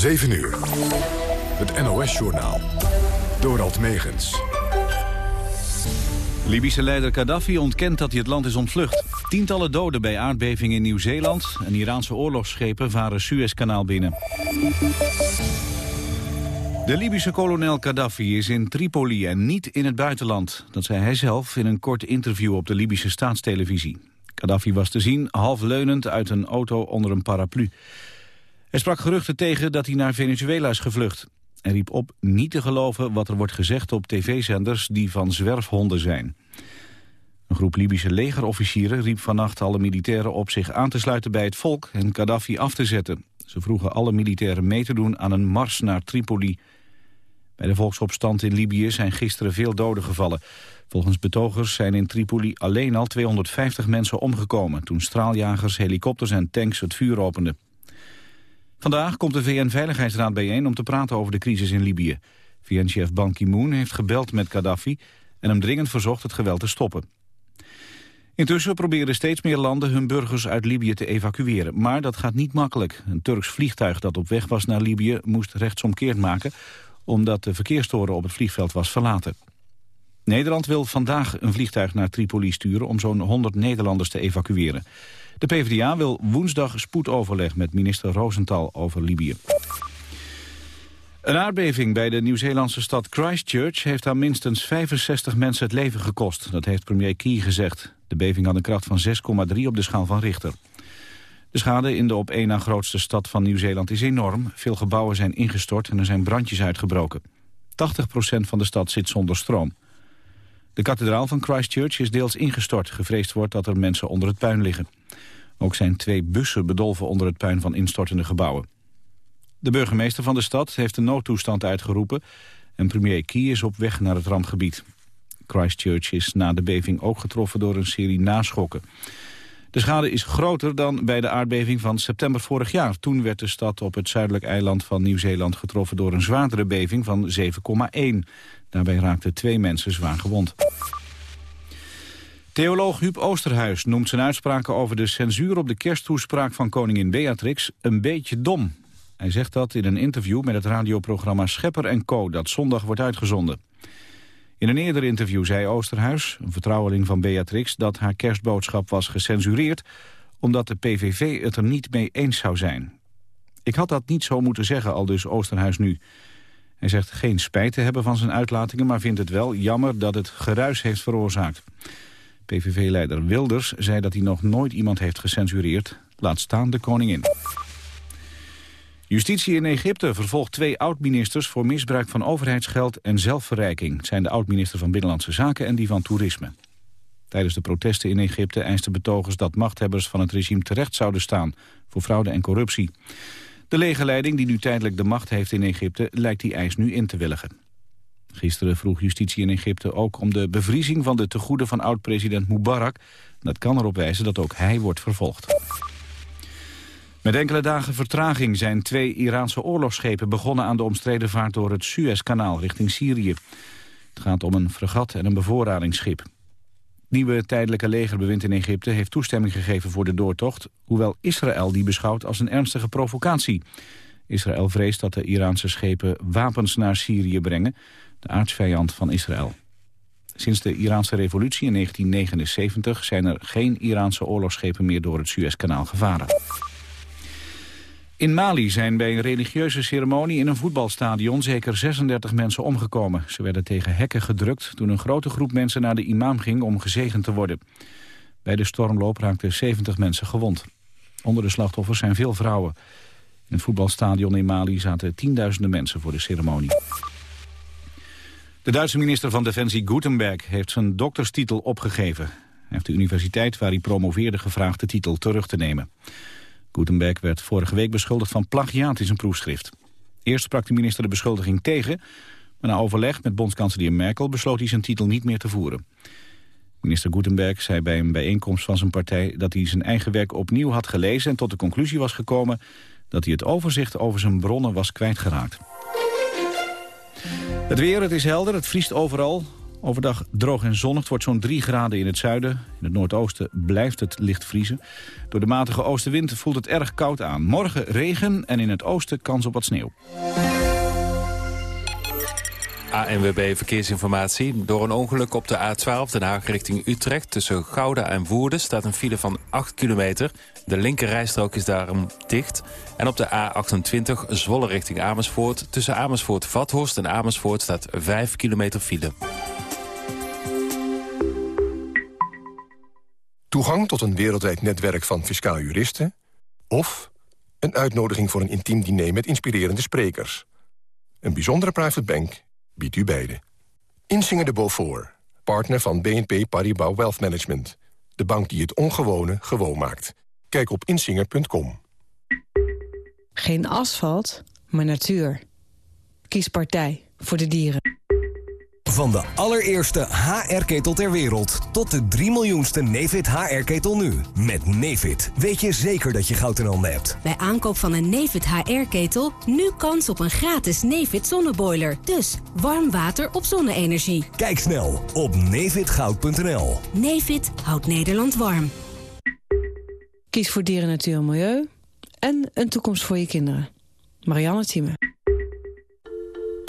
7 uur. Het NOS-journaal. Dorald Megens. Libische leider Gaddafi ontkent dat hij het land is ontvlucht. Tientallen doden bij aardbeving in Nieuw-Zeeland... en Iraanse oorlogsschepen varen Suezkanaal binnen. De Libische kolonel Gaddafi is in Tripoli en niet in het buitenland. Dat zei hij zelf in een kort interview op de Libische staatstelevisie. Gaddafi was te zien half leunend uit een auto onder een paraplu. Hij sprak geruchten tegen dat hij naar Venezuela is gevlucht. Hij riep op niet te geloven wat er wordt gezegd op tv-zenders die van zwerfhonden zijn. Een groep Libische legerofficieren riep vannacht alle militairen op zich aan te sluiten bij het volk en Gaddafi af te zetten. Ze vroegen alle militairen mee te doen aan een mars naar Tripoli. Bij de volksopstand in Libië zijn gisteren veel doden gevallen. Volgens betogers zijn in Tripoli alleen al 250 mensen omgekomen... toen straaljagers, helikopters en tanks het vuur openden. Vandaag komt de VN-veiligheidsraad bijeen om te praten over de crisis in Libië. VN-chef Ban Ki-moon heeft gebeld met Gaddafi... en hem dringend verzocht het geweld te stoppen. Intussen proberen steeds meer landen hun burgers uit Libië te evacueren. Maar dat gaat niet makkelijk. Een Turks vliegtuig dat op weg was naar Libië moest rechtsomkeerd maken... omdat de verkeerstoren op het vliegveld was verlaten. Nederland wil vandaag een vliegtuig naar Tripoli sturen... om zo'n 100 Nederlanders te evacueren. De PvdA wil woensdag spoedoverleg met minister Rosenthal over Libië. Een aardbeving bij de Nieuw-Zeelandse stad Christchurch... heeft aan minstens 65 mensen het leven gekost. Dat heeft premier Key gezegd. De beving had een kracht van 6,3 op de schaal van Richter. De schade in de op één na grootste stad van Nieuw-Zeeland is enorm. Veel gebouwen zijn ingestort en er zijn brandjes uitgebroken. 80% van de stad zit zonder stroom. De kathedraal van Christchurch is deels ingestort. Gevreesd wordt dat er mensen onder het puin liggen. Ook zijn twee bussen bedolven onder het puin van instortende gebouwen. De burgemeester van de stad heeft een noodtoestand uitgeroepen... en premier Key is op weg naar het rampgebied. Christchurch is na de beving ook getroffen door een serie naschokken. De schade is groter dan bij de aardbeving van september vorig jaar. Toen werd de stad op het zuidelijk eiland van Nieuw-Zeeland getroffen door een zwaardere beving van 7,1. Daarbij raakten twee mensen zwaar gewond. Theoloog Huub Oosterhuis noemt zijn uitspraken over de censuur op de kersttoespraak van koningin Beatrix een beetje dom. Hij zegt dat in een interview met het radioprogramma Schepper en Co. dat zondag wordt uitgezonden. In een eerder interview zei Oosterhuis, een vertrouweling van Beatrix... dat haar kerstboodschap was gecensureerd... omdat de PVV het er niet mee eens zou zijn. Ik had dat niet zo moeten zeggen, al dus Oosterhuis nu. Hij zegt geen spijt te hebben van zijn uitlatingen... maar vindt het wel jammer dat het geruis heeft veroorzaakt. PVV-leider Wilders zei dat hij nog nooit iemand heeft gecensureerd. Laat staan de koningin. Justitie in Egypte vervolgt twee oud-ministers voor misbruik van overheidsgeld en zelfverrijking. Het zijn de oud-minister van Binnenlandse Zaken en die van Toerisme. Tijdens de protesten in Egypte eisten betogers dat machthebbers van het regime terecht zouden staan voor fraude en corruptie. De legerleiding die nu tijdelijk de macht heeft in Egypte lijkt die eis nu in te willigen. Gisteren vroeg justitie in Egypte ook om de bevriezing van de tegoeden van oud-president Mubarak. Dat kan erop wijzen dat ook hij wordt vervolgd. Met enkele dagen vertraging zijn twee Iraanse oorlogsschepen begonnen aan de omstreden vaart door het Suezkanaal richting Syrië. Het gaat om een fregat en een bevoorradingsschip. Nieuwe tijdelijke legerbewind in Egypte heeft toestemming gegeven voor de doortocht, hoewel Israël die beschouwt als een ernstige provocatie. Israël vreest dat de Iraanse schepen wapens naar Syrië brengen, de aardsvijand van Israël. Sinds de Iraanse revolutie in 1979 zijn er geen Iraanse oorlogsschepen meer door het Suezkanaal gevaren. In Mali zijn bij een religieuze ceremonie in een voetbalstadion zeker 36 mensen omgekomen. Ze werden tegen hekken gedrukt toen een grote groep mensen naar de imam ging om gezegend te worden. Bij de stormloop raakten 70 mensen gewond. Onder de slachtoffers zijn veel vrouwen. In het voetbalstadion in Mali zaten tienduizenden mensen voor de ceremonie. De Duitse minister van Defensie Gutenberg heeft zijn dokterstitel opgegeven. Hij heeft de universiteit waar hij promoveerde gevraagd de titel terug te nemen. Gutenberg werd vorige week beschuldigd van plagiaat in zijn proefschrift. Eerst sprak de minister de beschuldiging tegen... maar na overleg met bondskanselier Merkel besloot hij zijn titel niet meer te voeren. Minister Gutenberg zei bij een bijeenkomst van zijn partij... dat hij zijn eigen werk opnieuw had gelezen en tot de conclusie was gekomen... dat hij het overzicht over zijn bronnen was kwijtgeraakt. Het weer, het is helder, het vriest overal. Overdag droog en zonnig. Het wordt zo'n 3 graden in het zuiden. In het noordoosten blijft het licht vriezen. Door de matige oostenwind voelt het erg koud aan. Morgen regen en in het oosten kans op wat sneeuw. ANWB Verkeersinformatie. Door een ongeluk op de A12 Den Haag richting Utrecht... tussen Gouda en Woerden staat een file van 8 kilometer. De linkerrijstrook is daarom dicht. En op de A28 Zwolle richting Amersfoort... tussen Amersfoort-Vathorst en Amersfoort staat 5 kilometer file. Toegang tot een wereldwijd netwerk van fiscaal juristen... of een uitnodiging voor een intiem diner met inspirerende sprekers. Een bijzondere private bank biedt u beide. Insinger de Beaufort, partner van BNP Paribas Wealth Management. De bank die het ongewone gewoon maakt. Kijk op insinger.com. Geen asfalt, maar natuur. Kies partij voor de dieren. Van de allereerste HR-ketel ter wereld tot de 3 miljoenste Nefit HR-ketel nu. Met Nefit weet je zeker dat je goud in handen hebt. Bij aankoop van een Nefit HR-ketel nu kans op een gratis Nefit zonneboiler. Dus warm water op zonne-energie. Kijk snel op nefitgoud.nl. Nefit houdt Nederland warm. Kies voor dieren, natuur en milieu. En een toekomst voor je kinderen. Marianne Thieme.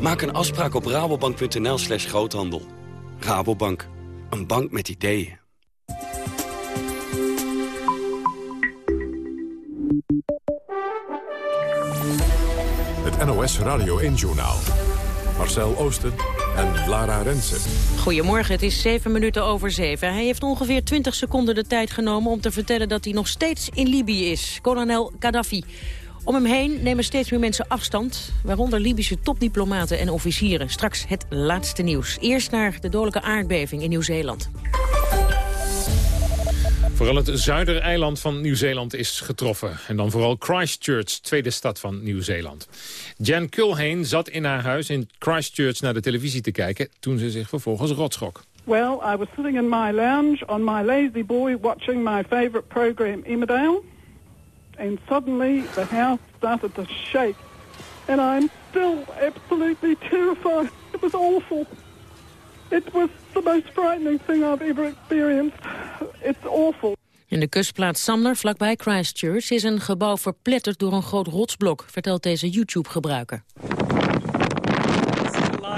Maak een afspraak op rabobank.nl slash groothandel. Rabobank, een bank met ideeën. Het NOS Radio 1-journaal. Marcel Oosten en Lara Rensen. Goedemorgen, het is zeven minuten over zeven. Hij heeft ongeveer 20 seconden de tijd genomen om te vertellen dat hij nog steeds in Libië is. Kolonel Gaddafi. Om hem heen nemen steeds meer mensen afstand, waaronder Libische topdiplomaten en officieren. Straks het laatste nieuws. Eerst naar de dodelijke aardbeving in Nieuw-Zeeland. Vooral het zuidereiland van Nieuw-Zeeland is getroffen. En dan vooral Christchurch, tweede stad van Nieuw-Zeeland. Jan Culhane zat in haar huis in Christchurch naar de televisie te kijken... toen ze zich vervolgens rotschok. Well, I was sitting in my lounge on my lazy boy watching my favorite program, Emmerdale. And suddenly the house started to shake. And I'm still absolutely terrified. It was awful. It was the most frightening thing I've ever experienced. It's awful. In de kustplaats Samner, vlakbij Christchurch, is een gebouw verpletterd door een groot rotsblok, vertelt deze YouTube-gebruiker.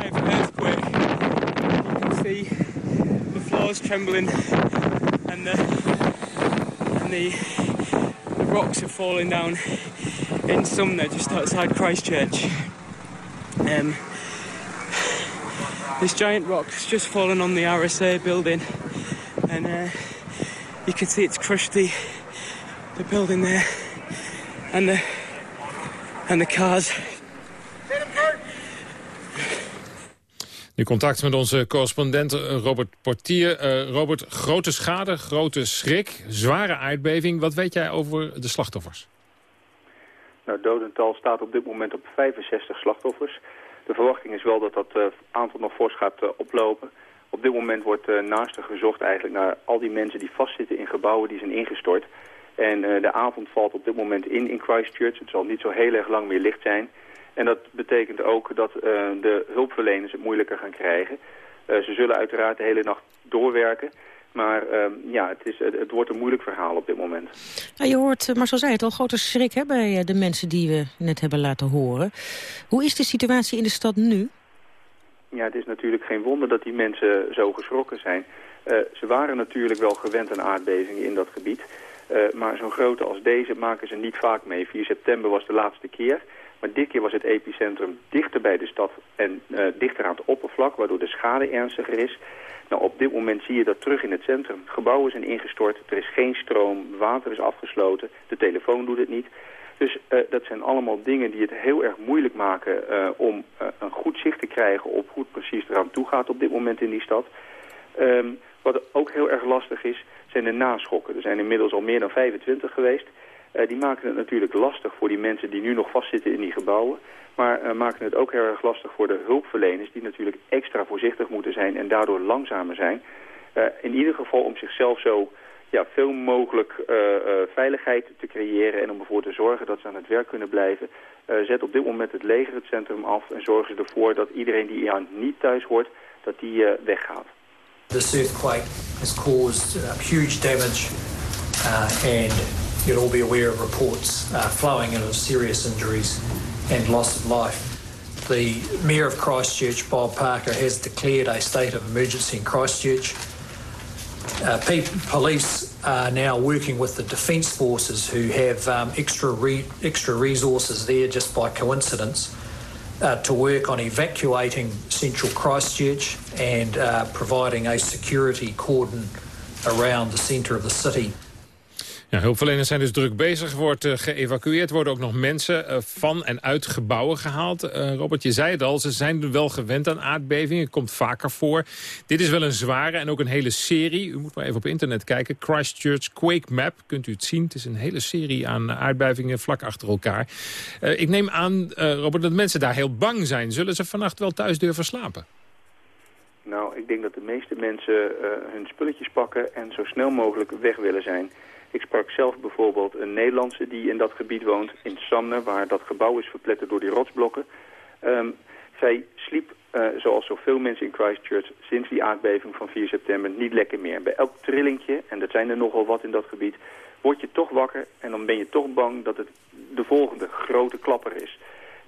live earthquake. You can see the floors trembling and the, and the, the rocks are falling down in Sumner, just outside Christchurch. Um, this giant rock has just fallen on the RSA building and uh, you can see it's crushed the, the building there and the, and the cars. Nu contact met onze correspondent eh, Robert Portier. Eh, Robert, grote schade, grote schrik, zware aardbeving. Wat weet jij over de slachtoffers? Nou, het dodental staat op dit moment op 65 slachtoffers. De verwachting is wel dat dat uh, aantal nog fors gaat oplopen. Op dit moment wordt naaste gezocht eigenlijk naar al die mensen die vastzitten in gebouwen die zijn ingestort. En de avond valt op dit moment in in Christchurch. Het zal niet zo heel erg lang meer licht zijn. En dat betekent ook dat de hulpverleners het moeilijker gaan krijgen. ze zullen uiteraard de hele nacht doorwerken. Maar uh, ja, het, is, het, het, wordt een moeilijk verhaal op dit moment. Ja, je hoort, Marcel zei het al, grote schrik hè, bij de mensen die we net hebben laten horen. Hoe is de situatie in de stad nu? Ja, het is natuurlijk geen wonder dat die mensen zo geschrokken zijn. Ze waren natuurlijk wel gewend aan aardbevingen in dat gebied. Maar zo'n grote als deze maken ze niet vaak mee. 4 september was de laatste keer. Maar dit keer was het epicentrum dichter bij de stad en uh, dichter aan het oppervlak... waardoor de schade ernstiger is. Nou, op dit moment zie je dat terug in het centrum. Gebouwen zijn ingestort, er is geen stroom, water is afgesloten, de telefoon doet het niet. Dus uh, dat zijn allemaal dingen die het heel erg moeilijk maken uh, om een goed zicht te krijgen op hoe het precies eraan toe gaat op dit moment in die stad. Um, Wat ook heel erg lastig is, zijn de naschokken. Er zijn inmiddels al meer dan 25 geweest. Uh, die maken het natuurlijk lastig voor die mensen die nu nog vastzitten in die gebouwen. Maar uh, maken het ook heel erg lastig voor de hulpverleners... die natuurlijk extra voorzichtig moeten zijn en daardoor langzamer zijn. Uh, in ieder geval om zichzelf zo ja, veel mogelijk veiligheid te creëren... en om ervoor te zorgen dat ze aan het werk kunnen blijven. zet op dit moment het leger het centrum af... en zorgen ze ervoor dat iedereen die aan niet thuis hoort... dat die weggaat. Earthquake has caused uh, huge damage uh, and you'll all be aware of reports uh, flowing in of serious injuries and loss of life. The Mayor of Christchurch, Bob Parker, has declared a state of emergency in Christchurch. Uh, police are now working with the Defence Forces who have um, extra, re extra resources there just by coincidence uh, to work on evacuating central Christchurch and uh, providing a security cordon around the centre of the city. Hulpverleners zijn dus druk bezig. Wordt uh, geëvacueerd. Worden ook nog mensen uh, van en uit gebouwen gehaald. Uh, Robert, je zei het al. Ze zijn wel gewend aan aardbevingen. Het komt vaker voor. Dit is wel een zware en ook een hele serie. U moet maar even op internet kijken. Christchurch Quake Map. Kunt u het zien. Het is een hele serie aan aardbevingen vlak achter elkaar. ik neem aan, Robert, dat mensen daar heel bang zijn. Zullen ze vannacht wel thuis durven slapen? Nou, ik denk dat de meeste mensen hun spulletjes pakken... en zo snel mogelijk weg willen zijn... Ik sprak zelf bijvoorbeeld een Nederlandse die in dat gebied woont, in Samne, waar dat gebouw is verpletterd door die rotsblokken. Um, zij sliep, uh, zoals zoveel mensen in Christchurch, sinds die aardbeving van 4 september niet lekker meer. Bij elk trillingje, en dat zijn er nogal wat in dat gebied, word je toch wakker en dan ben je toch bang dat het de volgende grote klapper is.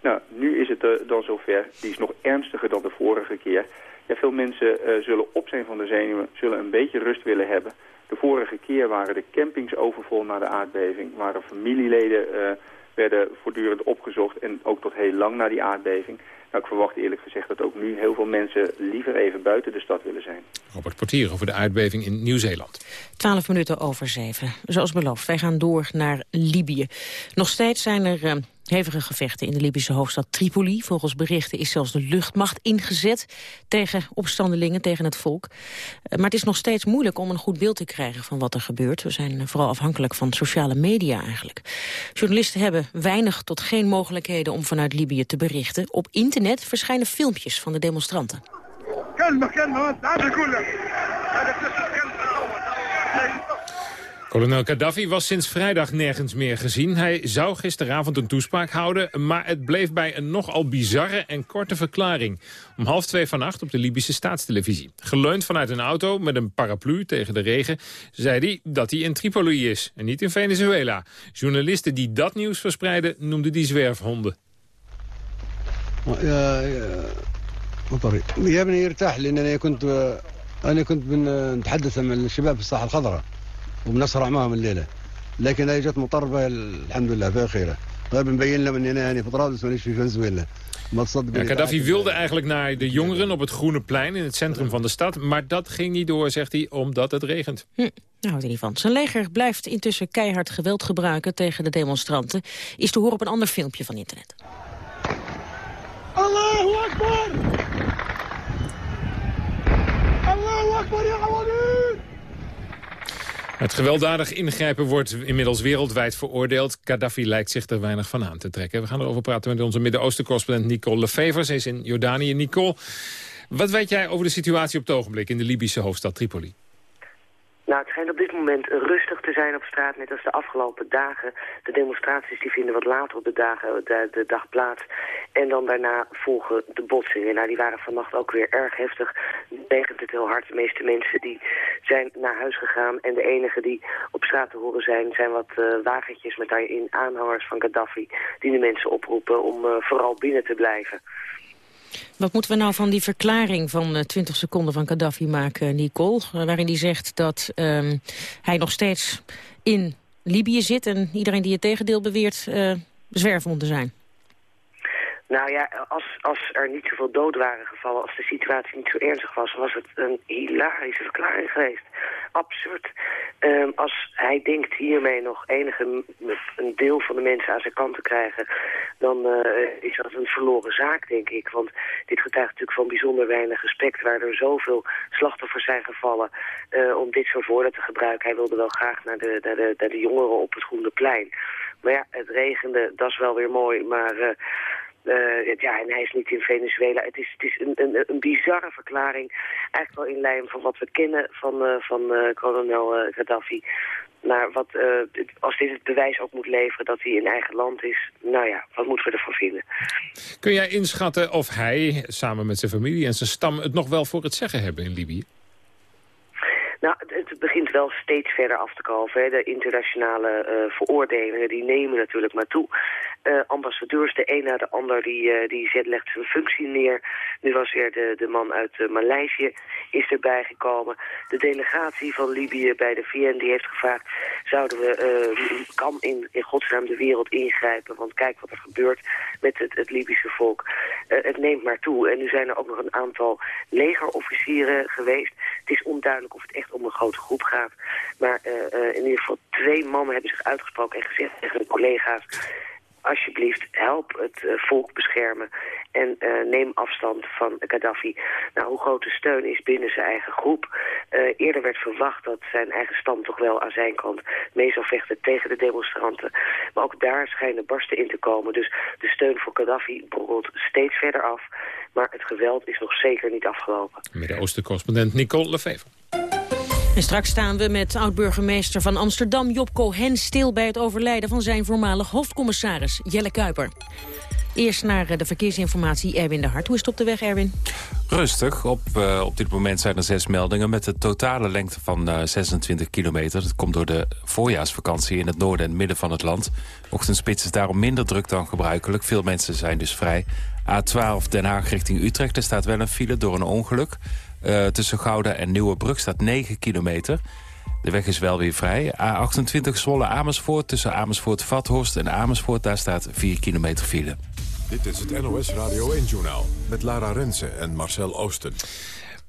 Nou, nu is het uh, dan zover. Die is nog ernstiger dan de vorige keer. Ja, veel mensen uh, zullen op zijn van de zenuwen, zullen een beetje rust willen hebben. De vorige keer waren de campings overvol na de aardbeving. Waren familieleden uh, werden voortdurend opgezocht en ook tot heel lang na die aardbeving. Nou, ik verwacht eerlijk gezegd dat ook nu heel veel mensen liever even buiten de stad willen zijn. Robert Portier over de aardbeving in Nieuw-Zeeland. Twaalf minuten over zeven. Zoals beloofd, wij gaan door naar Libië. Nog steeds zijn er uh, Hevige gevechten in de Libische hoofdstad Tripoli. Volgens berichten is zelfs de luchtmacht ingezet tegen opstandelingen, tegen het volk. Eh, maar het is nog steeds moeilijk om een goed beeld te krijgen van wat er gebeurt. We zijn vooral afhankelijk van sociale media eigenlijk. Journalisten hebben weinig tot geen mogelijkheden om vanuit Libië te berichten. Op internet verschijnen filmpjes van de demonstranten. Kolonel Gaddafi was sinds vrijdag nergens meer gezien. Hij zou gisteravond een toespraak houden, maar het bleef bij een nogal bizarre en korte verklaring. Om half twee vannacht op de Libische staatstelevisie. Geleund vanuit een auto met een paraplu tegen de regen, zei hij dat hij in Tripoli is en niet in Venezuela. Journalisten die dat nieuws verspreiden noemden die zwerfhonden. Ja, يا ابني ارتاح لان انا كنت انا كنت نتحدث مع الشباب في الساحه الخضراء وبنسرع معهم الليله لكن هي جت مطربه الحمد لله في خيره طيب نبين لهم اني انا يعني في طرابلس مانيش في فنزويلا Ja, Gaddafi wilde eigenlijk naar de jongeren op het Groene Plein in het centrum van de stad. Maar dat ging niet door, zegt hij, omdat het regent. Hm, nou, er niet van. Zijn leger blijft intussen keihard geweld gebruiken tegen de demonstranten. Is te horen op een ander filmpje van internet. Allahu Akbar! Allahu Akbar, ya het gewelddadig ingrijpen wordt inmiddels wereldwijd veroordeeld. Gaddafi lijkt zich er weinig van aan te trekken. We gaan erover praten met onze Midden-Oosten-correspondent Nicole Lefevers. Ze is in Jordanië. Nicole, wat weet jij over de situatie op het ogenblik in de Libische hoofdstad Tripoli? Nou, het schijnt op dit moment rustig te zijn op straat, net als de afgelopen dagen. De demonstraties die vinden wat later op de, dagen, de, dag plaats. En dan daarna volgen de botsingen. Nou, die waren vannacht ook weer erg heftig. Regent het heel hard. De meeste mensen die zijn naar huis gegaan. En de enige die op straat te horen zijn, zijn wat uh, wagentjes met daarin aanhangers van Gaddafi. Die de mensen oproepen om uh, vooral binnen te blijven. Wat moeten we nou van die verklaring van uh, 20 seconden van Gaddafi maken, Nicole? Waarin hij zegt dat um, hij nog steeds in Libië zit... en iedereen die het tegendeel beweert uh, zijn. Nou ja, als, als er niet zoveel doden waren gevallen, als de situatie niet zo ernstig was, was het een hilarische verklaring geweest. absurd. Ehm, als hij denkt hiermee nog enige een deel van de mensen aan zijn kant te krijgen... dan uh, is dat een verloren zaak, denk ik. Want dit getuigt natuurlijk van bijzonder weinig respect... waar er zoveel slachtoffers zijn gevallen uh, om dit soort woorden te gebruiken. Hij wilde wel graag naar de, naar de, naar de jongeren op het Groene Plein. Maar ja, het regende, dat is wel weer mooi, maar... Uh, uh, ja, en hij is niet in Venezuela. Het is, het is een, een, een bizarre verklaring. Eigenlijk wel in lijn van wat we kennen van, uh, van uh, kolonel Gaddafi. Maar wat, als dit het bewijs ook moet leveren dat hij in eigen land is... nou ja, wat moeten we ervan vinden? Kun jij inschatten of hij, samen met zijn familie en zijn stam... het nog wel voor het zeggen hebben in Libië? Nou, het begint wel steeds verder af te kalven. Hè. De internationale uh, veroordelingen die nemen natuurlijk maar toe. Uh, ambassadeurs, de een na de ander, die, uh, die zet, legt zijn functie neer. Nu was weer de, de man uit uh, Maleisië is erbij gekomen. De delegatie van Libië bij de VN die heeft gevraagd... zouden we, kan in, in godsnaam de wereld ingrijpen? Want kijk wat er gebeurt met het, het Libische volk. het neemt maar toe. En nu zijn er ook nog een aantal legerofficieren geweest. Het is onduidelijk of het echt om een grote groep gaat. Maar in ieder geval twee mannen hebben zich uitgesproken en gezegd tegen hun collega's alsjeblieft, help het uh, volk beschermen en uh, neem afstand van Gaddafi. Nou, hoe groot de steun is binnen zijn eigen groep. Uh, eerder werd verwacht dat zijn eigen stam toch wel aan zijn kant mee zou vechten tegen de demonstranten. Maar ook daar schijnen barsten in te komen. Dus de steun voor Gaddafi borrelt steeds verder af. Maar het geweld is nog zeker niet afgelopen. Midden-Oosten-correspondent Nicole Lefever. En straks staan we met oud-burgemeester van Amsterdam Job Cohen stil bij het overlijden van zijn voormalig hoofdcommissaris Jelle Kuiper. Eerst naar eh, de verkeersinformatie, Erwin de Hart. Hoe is het op de weg, Erwin? Rustig. Op, uh, op dit moment zijn er zes meldingen met een totale lengte van uh, 26 kilometer. Dat komt door de voorjaarsvakantie in het noorden en midden van het land. Ochtendspits is daarom minder druk dan gebruikelijk. Veel mensen zijn dus vrij. A12 Den Haag richting Utrecht. Er staat wel een file door een ongeluk. Uh, tussen Gouda en Nieuwebrug staat 9 kilometer. De weg is wel weer vrij. A28 Zwolle-Amersfoort tussen Amersfoort-Vathorst en Amersfoort... daar staat 4 kilometer file. Dit is het NOS Radio 1-journaal met Lara Rensen en Marcel Oosten.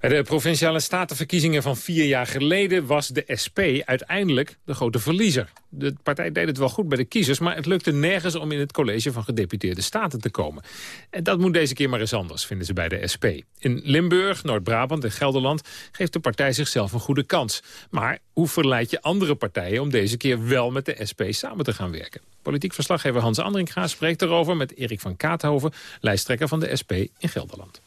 Bij de Provinciale Statenverkiezingen van vier jaar geleden... was de SP uiteindelijk de grote verliezer. De partij deed het wel goed bij de kiezers... maar het lukte nergens om in het college van gedeputeerde staten te komen. En dat moet deze keer maar eens anders, vinden ze bij de SP. In Limburg, Noord-Brabant en Gelderland... geeft de partij zichzelf een goede kans. Maar hoe verleid je andere partijen om deze keer wel met de SP samen te gaan werken? Politiek verslaggever Hans Andringa spreekt erover met Erik van Kaathoven... lijsttrekker van de SP in Gelderland.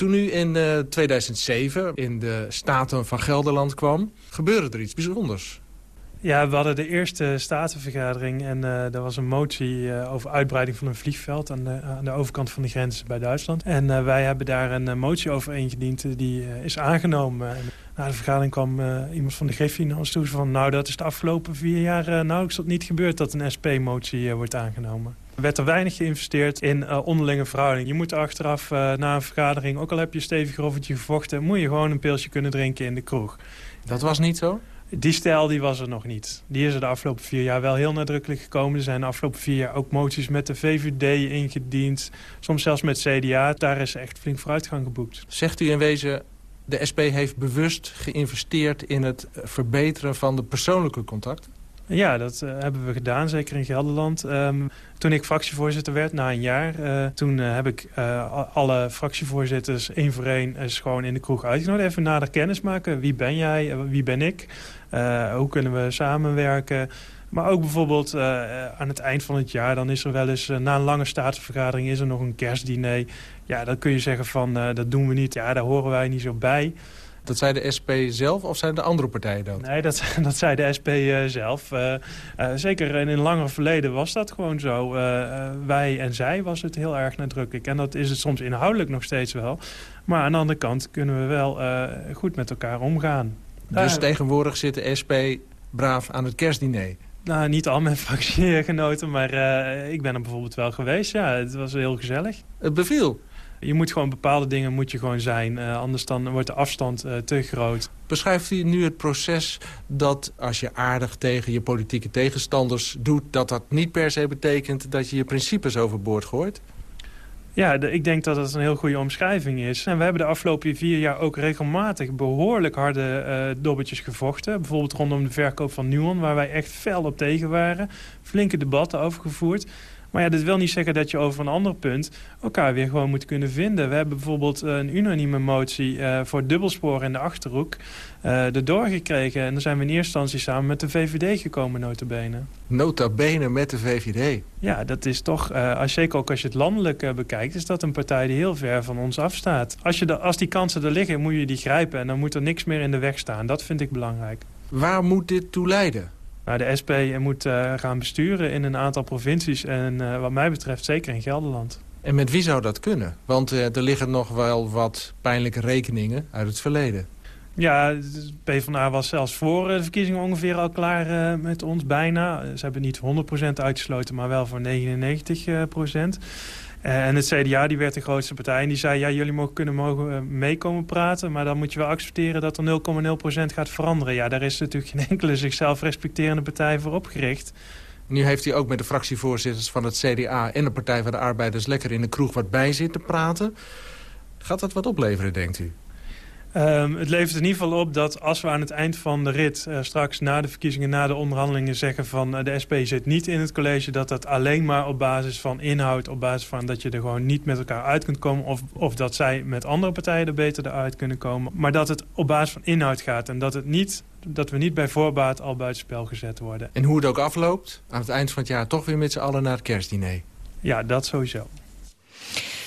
Toen u in uh, 2007 in de Staten van Gelderland kwam, gebeurde er iets bijzonders. Ja, we hadden de eerste statenvergadering en uh, er was een motie uh, over uitbreiding van een vliegveld aan de, aan de overkant van de grens bij Duitsland. En wij hebben daar een motie over ingediend die is aangenomen. En na de vergadering kwam iemand van de Griffie naar toe van nou dat is de afgelopen vier jaar nauwelijks tot niet gebeurd dat een SP-motie wordt aangenomen werd er weinig geïnvesteerd in uh, onderlinge verhouding. Je moet achteraf uh, na een vergadering, ook al heb je stevig roffertje gevochten... moet je gewoon een pilsje kunnen drinken in de kroeg. Dat was niet zo? Die stijl die was er nog niet. Die is er de afgelopen vier jaar wel heel nadrukkelijk gekomen. Er zijn de afgelopen vier jaar ook moties met de VVD ingediend. Soms zelfs met CDA. Daar is echt flink vooruitgang geboekt. Zegt u in wezen, de SP heeft bewust geïnvesteerd in het verbeteren van de persoonlijke contacten? Ja, dat uh, hebben we gedaan, zeker in Gelderland. Um, toen ik fractievoorzitter werd, na een jaar... Uh, toen uh, heb ik alle fractievoorzitters één voor één eens gewoon in de kroeg uitgenodigd. Even nader kennis maken. Wie ben jij? wie ben ik? hoe kunnen we samenwerken? Maar ook bijvoorbeeld aan het eind van het jaar... dan is er wel eens, na een lange staatsvergadering... is er nog een kerstdiner. Ja, dan kun je zeggen van, dat doen we niet. Ja, daar horen wij niet zo bij... Dat zei de SP zelf of zijn de andere partijen dat? Nee, dat, dat zei de SP uh, eh, zelf. Uh, uh, zeker in een langer verleden was dat gewoon zo. wij en zij was het heel erg nadrukkelijk. En dat is het soms inhoudelijk nog steeds wel. Maar aan de andere kant kunnen we wel goed met elkaar omgaan. Dus tegenwoordig zit de SP braaf aan het kerstdiner? Nou, niet al mijn fractiegenoten, maar ik ben er bijvoorbeeld wel geweest. Ja, het was heel gezellig. Het beviel? Je moet gewoon bepaalde dingen moet je gewoon zijn. Uh, anders dan wordt de afstand uh, te groot. Beschrijft u nu het proces dat als je aardig tegen je politieke tegenstanders doet... dat dat niet per se betekent dat je je principes overboord gooit? Ja, ik denk dat dat een heel goede omschrijving is. En we hebben de afgelopen vier jaar ook regelmatig behoorlijk harde uh, dobbetjes gevochten. Bijvoorbeeld rondom de verkoop van Nuon, waar wij echt fel op tegen waren. Flinke debatten over gevoerd. Maar ja, dit wil niet zeggen dat je over een ander punt elkaar weer gewoon moet kunnen vinden. We hebben bijvoorbeeld eh, een unanieme motie uh, voor dubbelsporen in de Achterhoek uh, erdoor gekregen. En dan zijn we in eerste instantie samen met de VVD gekomen, notabene. Nota bene met de VVD? Ja, dat is toch, als, zeker ook als je het landelijk bekijkt... is dat een partij die heel ver van ons afstaat. Als, je de, als die kansen er liggen, moet je die grijpen. En dan moet er niks meer in de weg staan. Dat vind ik belangrijk. Waar moet dit toe leiden? Nou, de SP moet uh, gaan besturen in een aantal provincies. En uh, wat mij betreft zeker in Gelderland. En met wie zou dat kunnen? Want uh, er liggen nog wel wat pijnlijke rekeningen uit het verleden. Ja, de PvdA was zelfs voor de verkiezingen ongeveer al klaar met ons, bijna. Ze hebben niet 100% uitgesloten, maar wel voor 99%. Eh, en het CDA die werd de grootste partij. En die zei, ja, jullie mogen, kunnen mogen uh, meekomen praten... maar dan moet je wel accepteren dat er 0,0% gaat veranderen. Ja, daar is natuurlijk geen enkele zichzelf respecterende partij voor opgericht. Nu heeft hij ook met de fractievoorzitters van het CDA... en de Partij van de Arbeiders lekker in de kroeg wat bij zitten praten. Gaat dat wat opleveren, denkt u? Um, het levert in ieder geval op dat als we aan het eind van de rit... Uh, straks na de verkiezingen, na de onderhandelingen zeggen van... Uh, de SP zit niet in het college... dat dat alleen maar op basis van inhoud... op basis van dat je er gewoon niet met elkaar uit kunt komen... of, of dat zij met andere partijen er beter eruit kunnen komen. Maar dat het op basis van inhoud gaat... en dat, het niet, dat we niet bij voorbaat al buitenspel gezet worden. En hoe het ook afloopt, aan het eind van het jaar... toch weer met z'n allen naar het kerstdiner. Ja, dat sowieso.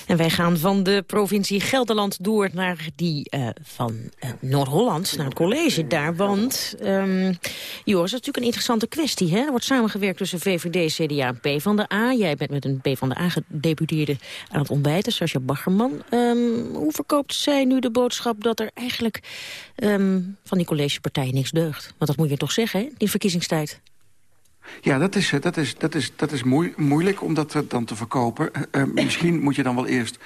En wij gaan van de provincie Gelderland door naar die uh, van uh, Noord-Holland, naar het college daar. Want, um, Joris, dat is natuurlijk een interessante kwestie. Hè? Er wordt samengewerkt tussen VVD, CDA en PvdA. Jij bent met een PvdA-gedeputeerde aan het ontbijten, Sascha Baggerman. Um, hoe verkoopt zij nu de boodschap dat er eigenlijk um, van die collegepartijen niks deugt? Want dat moet je toch zeggen, hè, die verkiezingstijd. Ja, dat is, dat is, dat is, dat is moeilijk om dat dan te verkopen. Uh, misschien moet je dan wel eerst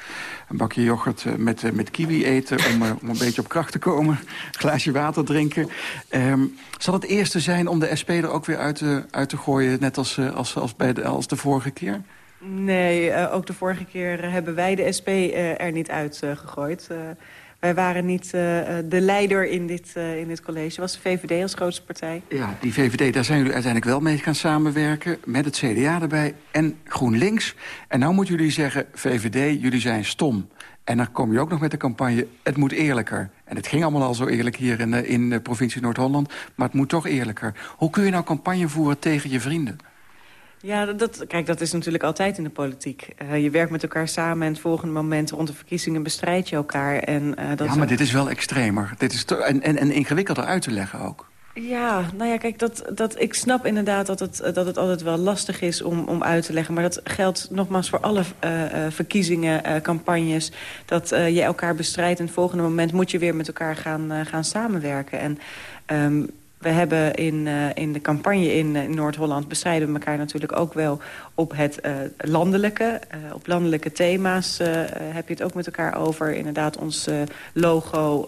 een bakje yoghurt met, met kiwi eten... Om, een beetje op kracht te komen, een glaasje water drinken. Um, zal het eerste zijn om de SP er ook weer uit te, uit te gooien... net als, als, als, bij de, als de vorige keer? Nee, ook de vorige keer hebben wij de SP er niet uitgegooid... Wij waren niet uh, de leider in dit, uh, in dit college. was de VVD als grootste partij. Ja, die VVD, daar zijn jullie uiteindelijk wel mee gaan samenwerken. Met het CDA erbij en GroenLinks. En nou moeten jullie zeggen, VVD, jullie zijn stom. En dan kom je ook nog met de campagne, het moet eerlijker. En het ging allemaal al zo eerlijk hier in, in de provincie Noord-Holland. Maar het moet toch eerlijker. Hoe kun je nou campagne voeren tegen je vrienden? Ja, dat, kijk, dat is natuurlijk altijd in de politiek. Uh, je werkt met elkaar samen en het volgende moment rond de verkiezingen bestrijd je elkaar. En, uh, dat ja, maar dit is wel extremer. Dit is en, en, en ingewikkelder uit te leggen ook. Ja, nou ja, kijk, dat, dat, ik snap inderdaad dat het, dat het altijd wel lastig is om, om uit te leggen. Maar dat geldt nogmaals voor alle uh, verkiezingen, uh, campagnes. Dat je elkaar bestrijdt en het volgende moment moet je weer met elkaar gaan, gaan samenwerken. En um, we hebben in, uh, in de campagne in, uh, Noord-Holland... bestrijden we elkaar natuurlijk ook wel op het uh, landelijke. op landelijke thema's heb je het ook met elkaar over. Inderdaad, ons logo,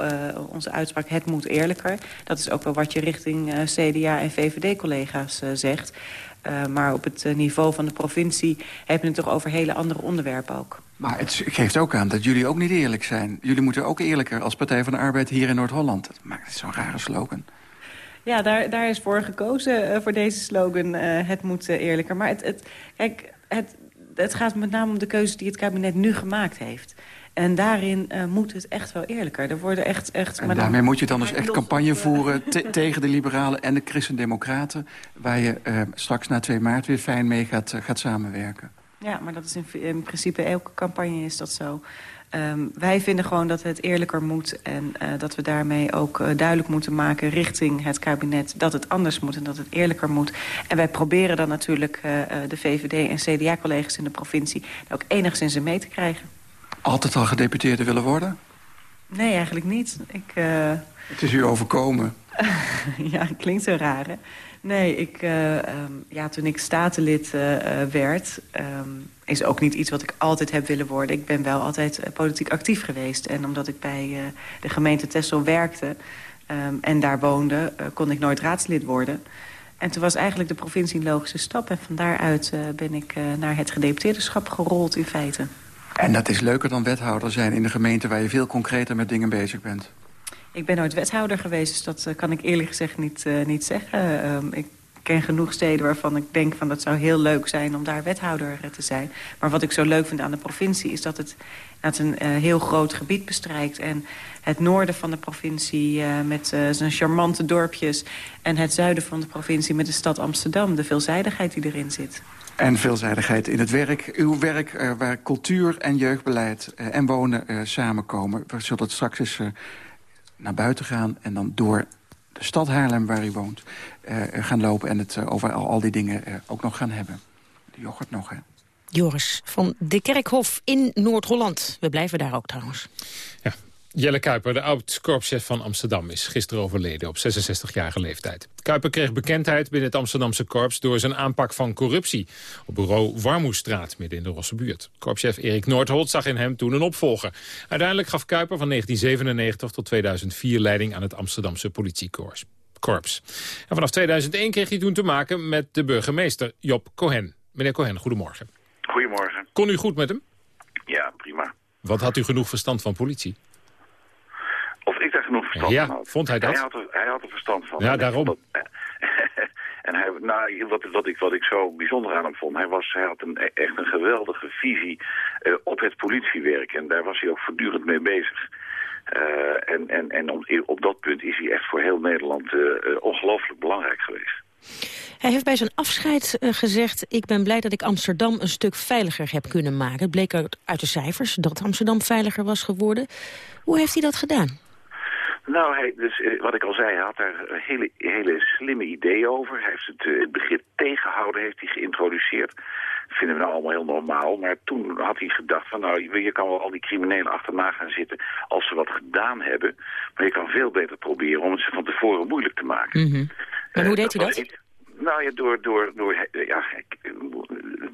onze uitspraak, het moet eerlijker. Dat is ook wel wat je richting CDA en VVD-collega's zegt. maar op het niveau van de provincie heb je het toch over hele andere onderwerpen ook. Maar het geeft ook aan dat jullie ook niet eerlijk zijn. Jullie moeten ook eerlijker als Partij van de Arbeid hier in Noord-Holland. Dat maakt zo'n rare slogan. Ja, daar, daar is voor gekozen, uh, voor deze slogan. Uh, het moet uh, eerlijker. Maar het, het, kijk, het, het gaat met name om de keuze die het kabinet nu gemaakt heeft. En daarin moet het echt wel eerlijker. Er worden echt... echt en daarmee moet je dan dus echt campagne voeren... tegen de liberalen en de christendemocraten... waar je straks na 2 maart weer fijn mee gaat, gaat samenwerken. Ja, maar dat is in, in principe elke campagne is dat zo. Um, wij vinden gewoon dat het eerlijker moet... en uh, dat we daarmee ook uh, duidelijk moeten maken richting het kabinet... dat het anders moet en dat het eerlijker moet. En wij proberen dan natuurlijk uh, de VVD en CDA-collega's in de provincie... ook enigszins in mee te krijgen. Altijd al gedeputeerde willen worden? Nee, eigenlijk niet. Ik, het is u overkomen. ja, klinkt zo raar, hè? Nee, ik, uh, um, ja, toen ik statenlid uh, werd... Um, is ook niet iets wat ik altijd heb willen worden. Ik ben wel altijd politiek actief geweest. En omdat ik bij de gemeente Texel werkte um, en daar woonde... kon ik nooit raadslid worden. En toen was eigenlijk de provincie een logische stap. En van daaruit ben ik naar het gedeputeerderschap gerold in feite. En dat is leuker dan wethouder zijn in een gemeente... waar je veel concreter met dingen bezig bent. Ik ben nooit wethouder geweest, dus dat uh, kan ik eerlijk gezegd niet, uh, niet zeggen. Uh, ik ken genoeg steden waarvan ik denk van dat zou heel leuk zijn om daar wethouder te zijn. Maar wat ik zo leuk vind aan de provincie is dat het, een heel groot gebied bestrijkt. En het noorden van de provincie met zijn charmante dorpjes... en het zuiden van de provincie met de stad Amsterdam. De veelzijdigheid die erin zit. En veelzijdigheid in het werk. Uw werk waar cultuur en jeugdbeleid en wonen samenkomen. We zullen het straks eens naar buiten gaan en dan door de stad Haarlem waar u woont gaan lopen... en het over al, al die dingen ook nog gaan hebben. De yoghurt nog, hè. Joris van de Kerkhof in Noord-Holland. We blijven daar ook trouwens. Ja, Jelle Kuiper, de oud-korpschef van Amsterdam, is gisteren overleden op 66-jarige leeftijd. Kuiper kreeg bekendheid binnen het Amsterdamse korps door zijn aanpak van corruptie op bureau Warmoestraat midden in de Rosse buurt. Korpschef Erik Noordholt zag in hem toen een opvolger. Uiteindelijk gaf Kuiper van 1997 tot 2004 leiding aan het Amsterdamse politiekorps. Korps. En vanaf 2001 kreeg hij toen te maken met de burgemeester Job Cohen. Meneer Cohen, goedemorgen. Goedemorgen. Kon u goed met hem? Ja, prima. Wat had u genoeg verstand van politie? Genoeg verstand ja, van had. vond hij dat? Hij had er, hij had er verstand van. Ja, daarom. Dat, en hij, nou, wat, wat, ik, wat ik zo bijzonder aan hem vond, hij, was, hij had een, echt een geweldige visie uh, op het politiewerk. En daar was hij ook voortdurend mee bezig. Uh, en en, en op, op dat punt is hij echt voor heel Nederland uh, ongelooflijk belangrijk geweest. Hij heeft bij zijn afscheid uh, gezegd... ik ben blij dat ik Amsterdam een stuk veiliger heb kunnen maken. Het bleek uit, uit de cijfers dat Amsterdam veiliger was geworden. Hoe heeft hij dat gedaan? Nou, hij, dus, uh, wat ik al zei, hij had daar hele, hele slimme ideeën over. Hij heeft het, het begrip tegenhouden heeft hij geïntroduceerd. Dat vinden we nou allemaal heel normaal. Maar toen had hij gedacht van nou, je kan wel al die criminelen achterna gaan zitten als ze wat gedaan hebben. Maar je kan veel beter proberen om het ze van tevoren moeilijk te maken. Mm -hmm. En hoe deed hij dat? Nou ja, door, door, door ja,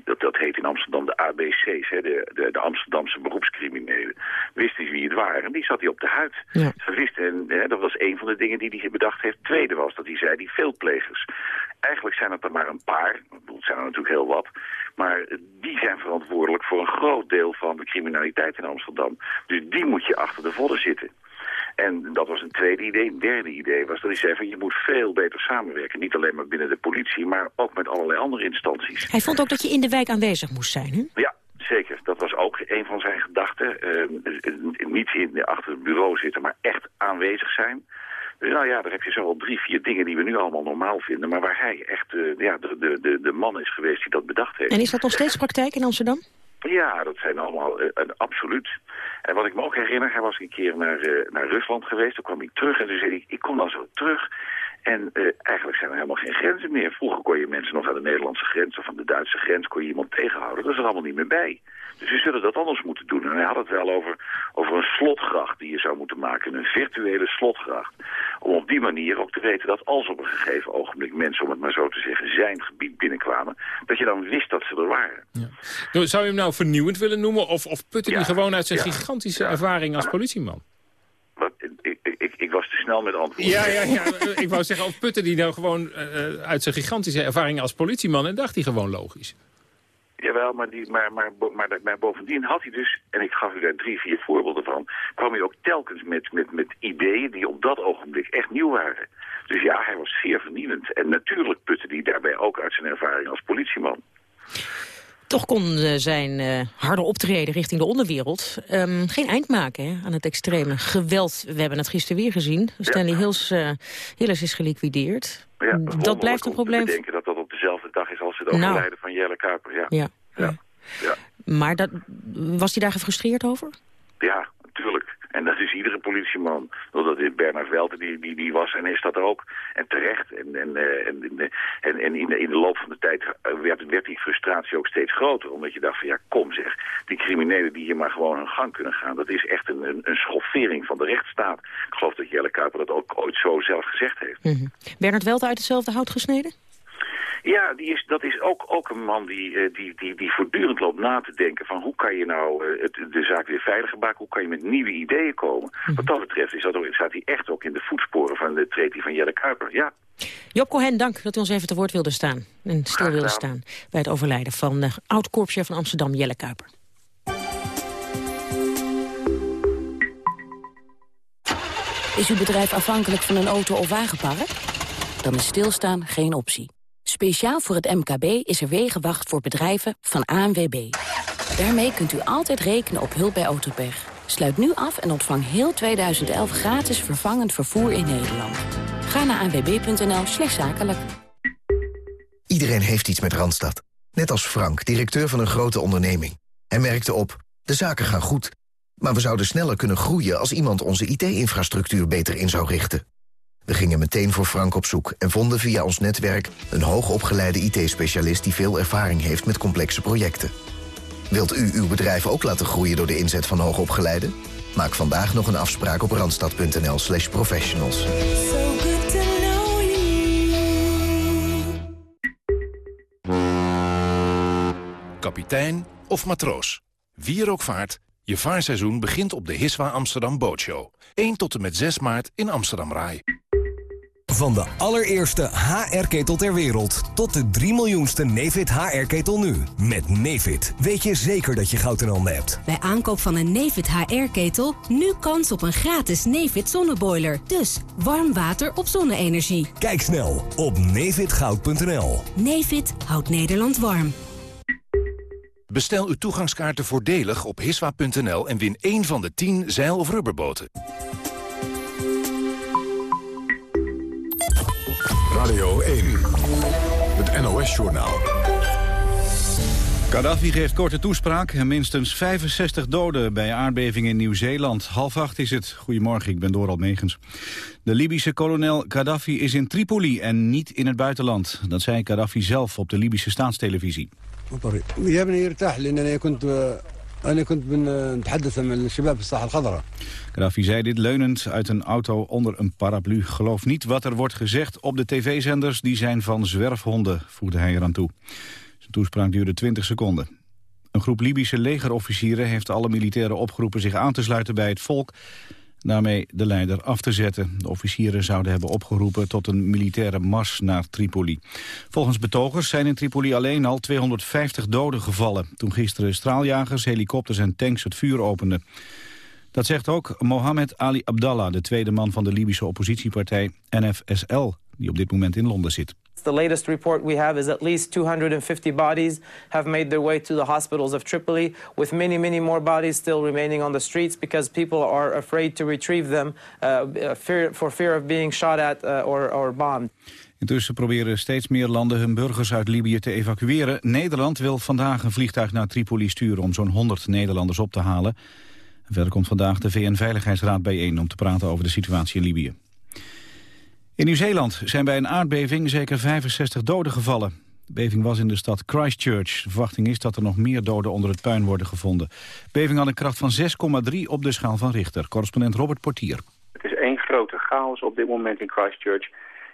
dat, dat heet in Amsterdam de ABC's, hè, de, de, de Amsterdamse beroepscriminelen. Wist hij wie het waren en die zat hij op de huid. Ja. Ze wisten, en hè, dat was een van de dingen die hij bedacht heeft. Tweede was dat hij zei, die veelplegers. Eigenlijk zijn het er maar een paar, het zijn er natuurlijk heel wat. Maar die zijn verantwoordelijk voor een groot deel van de criminaliteit in Amsterdam. Dus die moet je achter de vodden zitten. En dat was een tweede idee. Een derde idee was dat hij zei van je moet veel beter samenwerken. Niet alleen maar binnen de politie, maar ook met allerlei andere instanties. Hij vond ook dat je in de wijk aanwezig moest zijn, hè? Ja, zeker. Dat was ook een van zijn gedachten. Uh, niet in, achter het bureau zitten, maar echt aanwezig zijn. Dus nou ja, daar heb je zo al drie, vier dingen die we nu allemaal normaal vinden. Maar waar hij echt uh, ja, de, de, de, de man is geweest die dat bedacht heeft. En is dat nog steeds praktijk in Amsterdam? Ja, dat zijn allemaal uh, absoluut. En wat ik me ook herinner, hij was een keer naar, uh, naar Rusland geweest. Toen kwam hij terug en toen zei hij, ik kom dan zo terug. En uh, eigenlijk zijn er helemaal geen grenzen meer. Vroeger kon je mensen nog aan de Nederlandse grens of aan de Duitse grens kon je iemand tegenhouden. Dat is er allemaal niet meer bij. Dus we zullen dat anders moeten doen. En hij had het wel over, over een slotgracht die je zou moeten maken. Een virtuele slotgracht. Om op die manier ook te weten dat als op een gegeven ogenblik mensen, om het maar zo te zeggen, zijn gebied binnenkwamen, dat je dan wist dat ze er waren. Ja. Zou je hem nou vernieuwend willen noemen? Of, of putte hij ja, gewoon uit zijn ja, gigantische ervaring als politieman? Wat, ik, ik, ik, was te snel met antwoorden. Ja, ja, ja. ik wou zeggen, of putte hij nou gewoon uh, uit zijn gigantische ervaring als politieman en dacht hij gewoon logisch? Jawel, maar, die, maar, maar, maar, maar, bovendien had hij dus, en ik gaf u daar drie, vier voorbeelden van, kwam hij ook telkens met, met, met ideeën die op dat ogenblik echt nieuw waren. Dus ja, hij was zeer vernieuwend. En natuurlijk putte hij daarbij ook uit zijn ervaring als politieman. Toch kon zijn uh, harde optreden richting de onderwereld um, geen eind maken hè, aan het extreme geweld. We hebben het gisteren weer gezien. Stanley ja. Hills, uh, Hillis is geliquideerd. Ja, dat blijft een probleem. Ik denk dat dat op dezelfde dag is als het overlijden nou. van Jelle Kuiper. Ja. Ja, ja. ja. Maar dat, was hij daar gefrustreerd over? Ja, natuurlijk. En dat is iedere politieman. Dat is Bernard Welten, die, die, die was en is dat ook. En terecht. En, en, en, en, en in, de, in de loop van de tijd werd, werd die frustratie ook steeds groter. Omdat je dacht van ja, kom zeg. Die criminelen die hier maar gewoon hun gang kunnen gaan. Dat is echt een, een, een schoffering van de rechtsstaat. Ik geloof dat Jelle Kuiper dat ook ooit zo zelf gezegd heeft. Mm -hmm. Bernard Welten uit hetzelfde hout gesneden? Ja, die is, dat is ook, ook een man die, eh, die, die, die voortdurend loopt na te denken van hoe kan je nou eh, het, de zaak weer veiliger maken, hoe kan je met nieuwe ideeën komen. Mhm. Wat dat betreft is dat ook, staat hij echt ook in de voetsporen van de treetie van Jelle Kuiper, ja. Job Cohen, dank dat u ons even te woord wilde staan en stil wilde staan bij het overlijden van de oud-korpschef van Amsterdam, Jelle Kuiper. Is uw bedrijf afhankelijk van een auto of wagenpark? Dan is stilstaan geen optie. Speciaal voor het MKB is er Wegenwacht voor bedrijven van ANWB. Daarmee kunt u altijd rekenen op hulp bij autopech. Sluit nu af en ontvang heel 2011 gratis vervangend vervoer in Nederland. Ga naar anwb.nl slash zakelijk. Iedereen heeft iets met Randstad. Net als Frank, directeur van een grote onderneming. Hij merkte op, de zaken gaan goed. Maar we zouden sneller kunnen groeien als iemand onze IT-infrastructuur beter in zou richten. We gingen meteen voor Frank op zoek en vonden via ons netwerk... een hoogopgeleide IT-specialist die veel ervaring heeft met complexe projecten. Wilt u uw bedrijf ook laten groeien door de inzet van hoogopgeleiden? Maak vandaag nog een afspraak op randstad.nl slash professionals. Kapitein of matroos. Wie er ook vaart, je vaarseizoen begint op de Hiswa Amsterdam Bootshow. 1 tot en met 6 maart in Amsterdam Rai. Van de allereerste HR-ketel ter wereld tot de 3 miljoenste Nefit HR-ketel nu. Met Nefit weet je zeker dat je goud in handen hebt. Bij aankoop van een Nefit HR-ketel nu kans op een gratis Nefit zonneboiler. Dus warm water op zonne-energie. Kijk snel op nefitgoud.nl. Nefit houdt Nederland warm. Bestel uw toegangskaarten voordelig op hiswa.nl en win één van de 10 zeil- of rubberboten. Radio 1, het NOS-journaal. Gaddafi geeft korte toespraak minstens 65 doden bij aardbeving in Nieuw-Zeeland. Half acht is het. Goedemorgen, ik ben Doral Megens. De Libische kolonel Gaddafi is in Tripoli en niet in het buitenland. Dat zei Gaddafi zelf op de Libische staatstelevisie. We hebben hier en ik Gaddafi zei dit leunend uit een auto onder een paraplu. Geloof niet wat er wordt gezegd op de tv-zenders. Die zijn van zwerfhonden, voegde hij eraan toe. Zijn toespraak duurde 20 seconden. Een groep Libische legerofficieren heeft alle militairen opgeroepen zich aan te sluiten bij het volk. Daarmee de leider af te zetten. De officieren zouden hebben opgeroepen tot een militaire mars naar Tripoli. Volgens betogers zijn in Tripoli alleen al 250 doden gevallen... toen gisteren straaljagers, helikopters en tanks het vuur openden. Dat zegt ook Mohammed Ali Abdallah, de tweede man van de Libische oppositiepartij NFSL... die op dit moment in Londen zit. The latest report we have is at least 250 bodies have made their way to the hospitals of Tripoli, with many, many more bodies still remaining on the streets because people are afraid to retrieve them uh, fear, for fear of being shot at uh, or, or bombed. Intussen proberen steeds meer landen hun burgers uit Libië te evacueren. Nederland wil vandaag een vliegtuig naar Tripoli sturen om zo'n 100 Nederlanders op te halen. Verder komt vandaag de VN-veiligheidsraad bijeen om te praten over de situatie in Libië. In Nieuw-Zeeland zijn bij een aardbeving zeker 65 doden gevallen. De beving was in de stad Christchurch. De verwachting is dat er nog meer doden onder het puin worden gevonden. De beving had een kracht van 6,3 op de schaal van Richter. Correspondent Robert Portier. Het is één grote chaos op dit moment in Christchurch.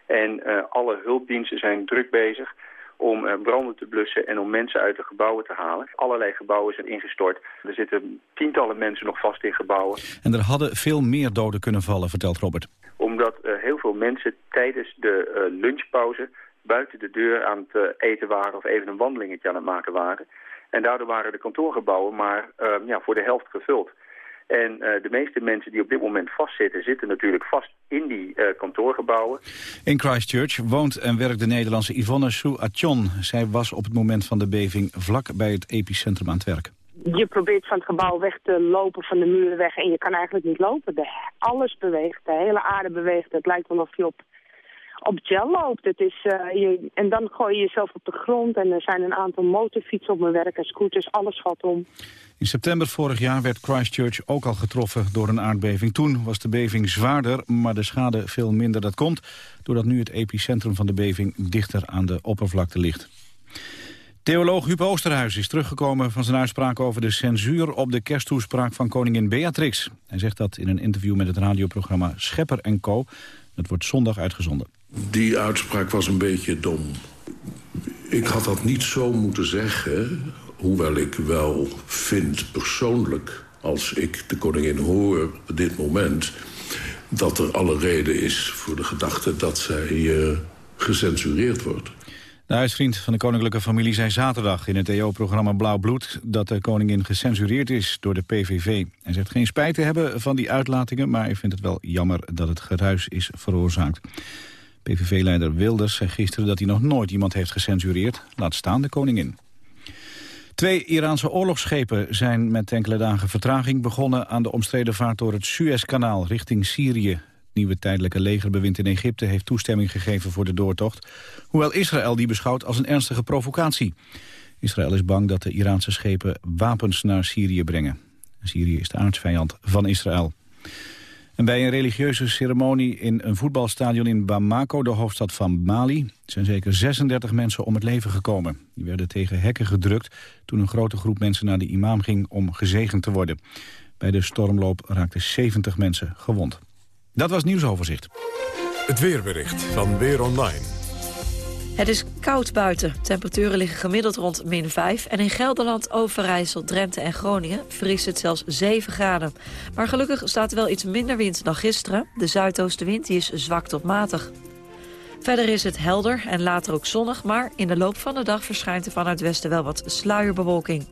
En uh, alle hulpdiensten zijn druk bezig om uh, branden te blussen en om mensen uit de gebouwen te halen. Allerlei gebouwen zijn ingestort. Er zitten tientallen mensen nog vast in gebouwen. En er hadden veel meer doden kunnen vallen, vertelt Robert. Omdat uh, heel veel mensen tijdens de uh, lunchpauze buiten de deur aan het eten waren of even een wandelingetje aan het maken waren. En daardoor waren de kantoorgebouwen maar ja, voor de helft gevuld. En uh, de meeste mensen die op dit moment vastzitten, zitten natuurlijk vast in die kantoorgebouwen. In Christchurch woont en werkt de Nederlandse Yvonne Sue Atjon. Zij was op het moment van de beving vlak bij het epicentrum aan het werk. Je probeert van het gebouw weg te lopen, van de muren weg, en je kan eigenlijk niet lopen. De, alles beweegt, de hele aarde beweegt. Het lijkt wel of je op, op gel loopt. Het is, uh, je, en dan gooi je jezelf op de grond en er zijn een aantal motorfietsen op mijn werk en scooters. Alles valt om. In september vorig jaar werd Christchurch ook al getroffen door een aardbeving. Toen was de beving zwaarder, maar de schade veel minder. Dat komt doordat nu het epicentrum van de beving dichter aan de oppervlakte ligt. Theoloog Huub Oosterhuis is teruggekomen van zijn uitspraak over de censuur op de kersttoespraak van koningin Beatrix. Hij zegt dat in een interview met het radioprogramma Schepper en Co. Dat wordt zondag uitgezonden. Die uitspraak was een beetje dom. Ik had dat niet zo moeten zeggen, hoewel ik wel vind persoonlijk... als ik de koningin hoor op dit moment... dat er alle reden is voor de gedachte dat zij uh, gecensureerd wordt. De huisvriend van de koninklijke familie zei zaterdag in het EO-programma Blauw Bloed... dat de koningin gecensureerd is door de PVV. Hij zegt geen spijt te hebben van die uitlatingen... maar hij vindt het wel jammer dat het geruis is veroorzaakt. PVV-leider Wilders zei gisteren dat hij nog nooit iemand heeft gecensureerd. Laat staan de koningin. Twee Iraanse oorlogsschepen zijn met enkele dagen vertraging begonnen aan de omstreden vaart door het Suezkanaal richting Syrië nieuwe tijdelijke legerbewind in Egypte heeft toestemming gegeven voor de doortocht. Hoewel Israël die beschouwt als een ernstige provocatie. Israël is bang dat de Iraanse schepen wapens naar Syrië brengen. Syrië is de aardsvijand van Israël. En bij een religieuze ceremonie in een voetbalstadion in Bamako, de hoofdstad van Mali, zijn zeker 36 mensen om het leven gekomen. Die werden tegen hekken gedrukt toen een grote groep mensen naar de imam ging om gezegend te worden. Bij de stormloop raakten 70 mensen gewond. Dat was nieuwsoverzicht. Het weerbericht van Weer Online. Het is koud buiten. Temperaturen liggen gemiddeld rond min 5. En in Gelderland, Overijssel, Drenthe en Groningen vriest het zelfs 7 graden. Maar gelukkig staat wel iets minder wind dan gisteren. De zuidoostenwind die is zwak tot matig. Verder is het helder en later ook zonnig, maar in de loop van de dag verschijnt er vanuit het westen wel wat sluierbewolking.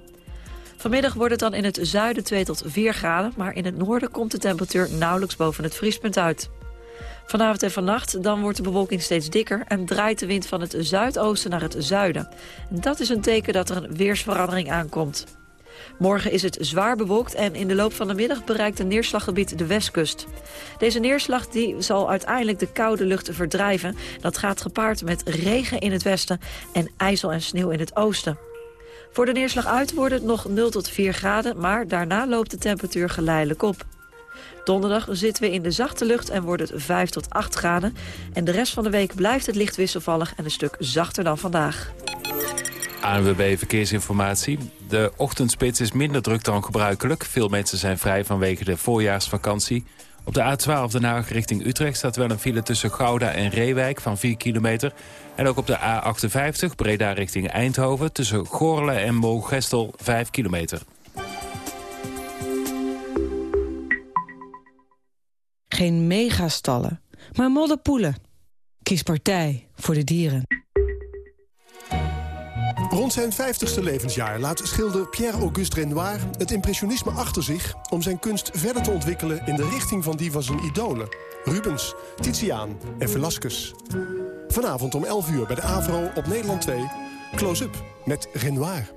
Vanmiddag wordt het dan in het zuiden 2 tot 4 graden... maar in het noorden komt de temperatuur nauwelijks boven het vriespunt uit. Vanavond en vannacht dan wordt de bewolking steeds dikker... en draait de wind van het zuidoosten naar het zuiden. En dat is een teken dat er een weersverandering aankomt. Morgen is het zwaar bewolkt en in de loop van de middag bereikt een neerslaggebied de westkust. Deze neerslag die zal uiteindelijk de koude lucht verdrijven. Dat gaat gepaard met regen in het westen en ijzel en sneeuw in het oosten. Voor de neerslag uit wordt het nog 0 tot 4 graden, maar daarna loopt de temperatuur geleidelijk op. Donderdag zitten we in de zachte lucht en wordt het 5 tot 8 graden. En de rest van de week blijft het licht wisselvallig en een stuk zachter dan vandaag. ANWB Verkeersinformatie. De ochtendspits is minder druk dan gebruikelijk. Veel mensen zijn vrij vanwege de voorjaarsvakantie. Op de A12 Den Haag richting Utrecht staat wel een file tussen Gouda en Reewijk van 4 kilometer. En ook op de A58 Breda richting Eindhoven tussen Gorle en Mogestel 5 kilometer. Geen megastallen, maar modderpoelen. Kies partij voor de dieren. Rond zijn 50ste levensjaar laat schilder Pierre-Auguste Renoir het impressionisme achter zich... om zijn kunst verder te ontwikkelen in de richting van die van zijn idolen. Rubens, Titiaan en Velasquez. Vanavond om 11 uur bij de AVRO op Nederland 2. Close-up met Renoir.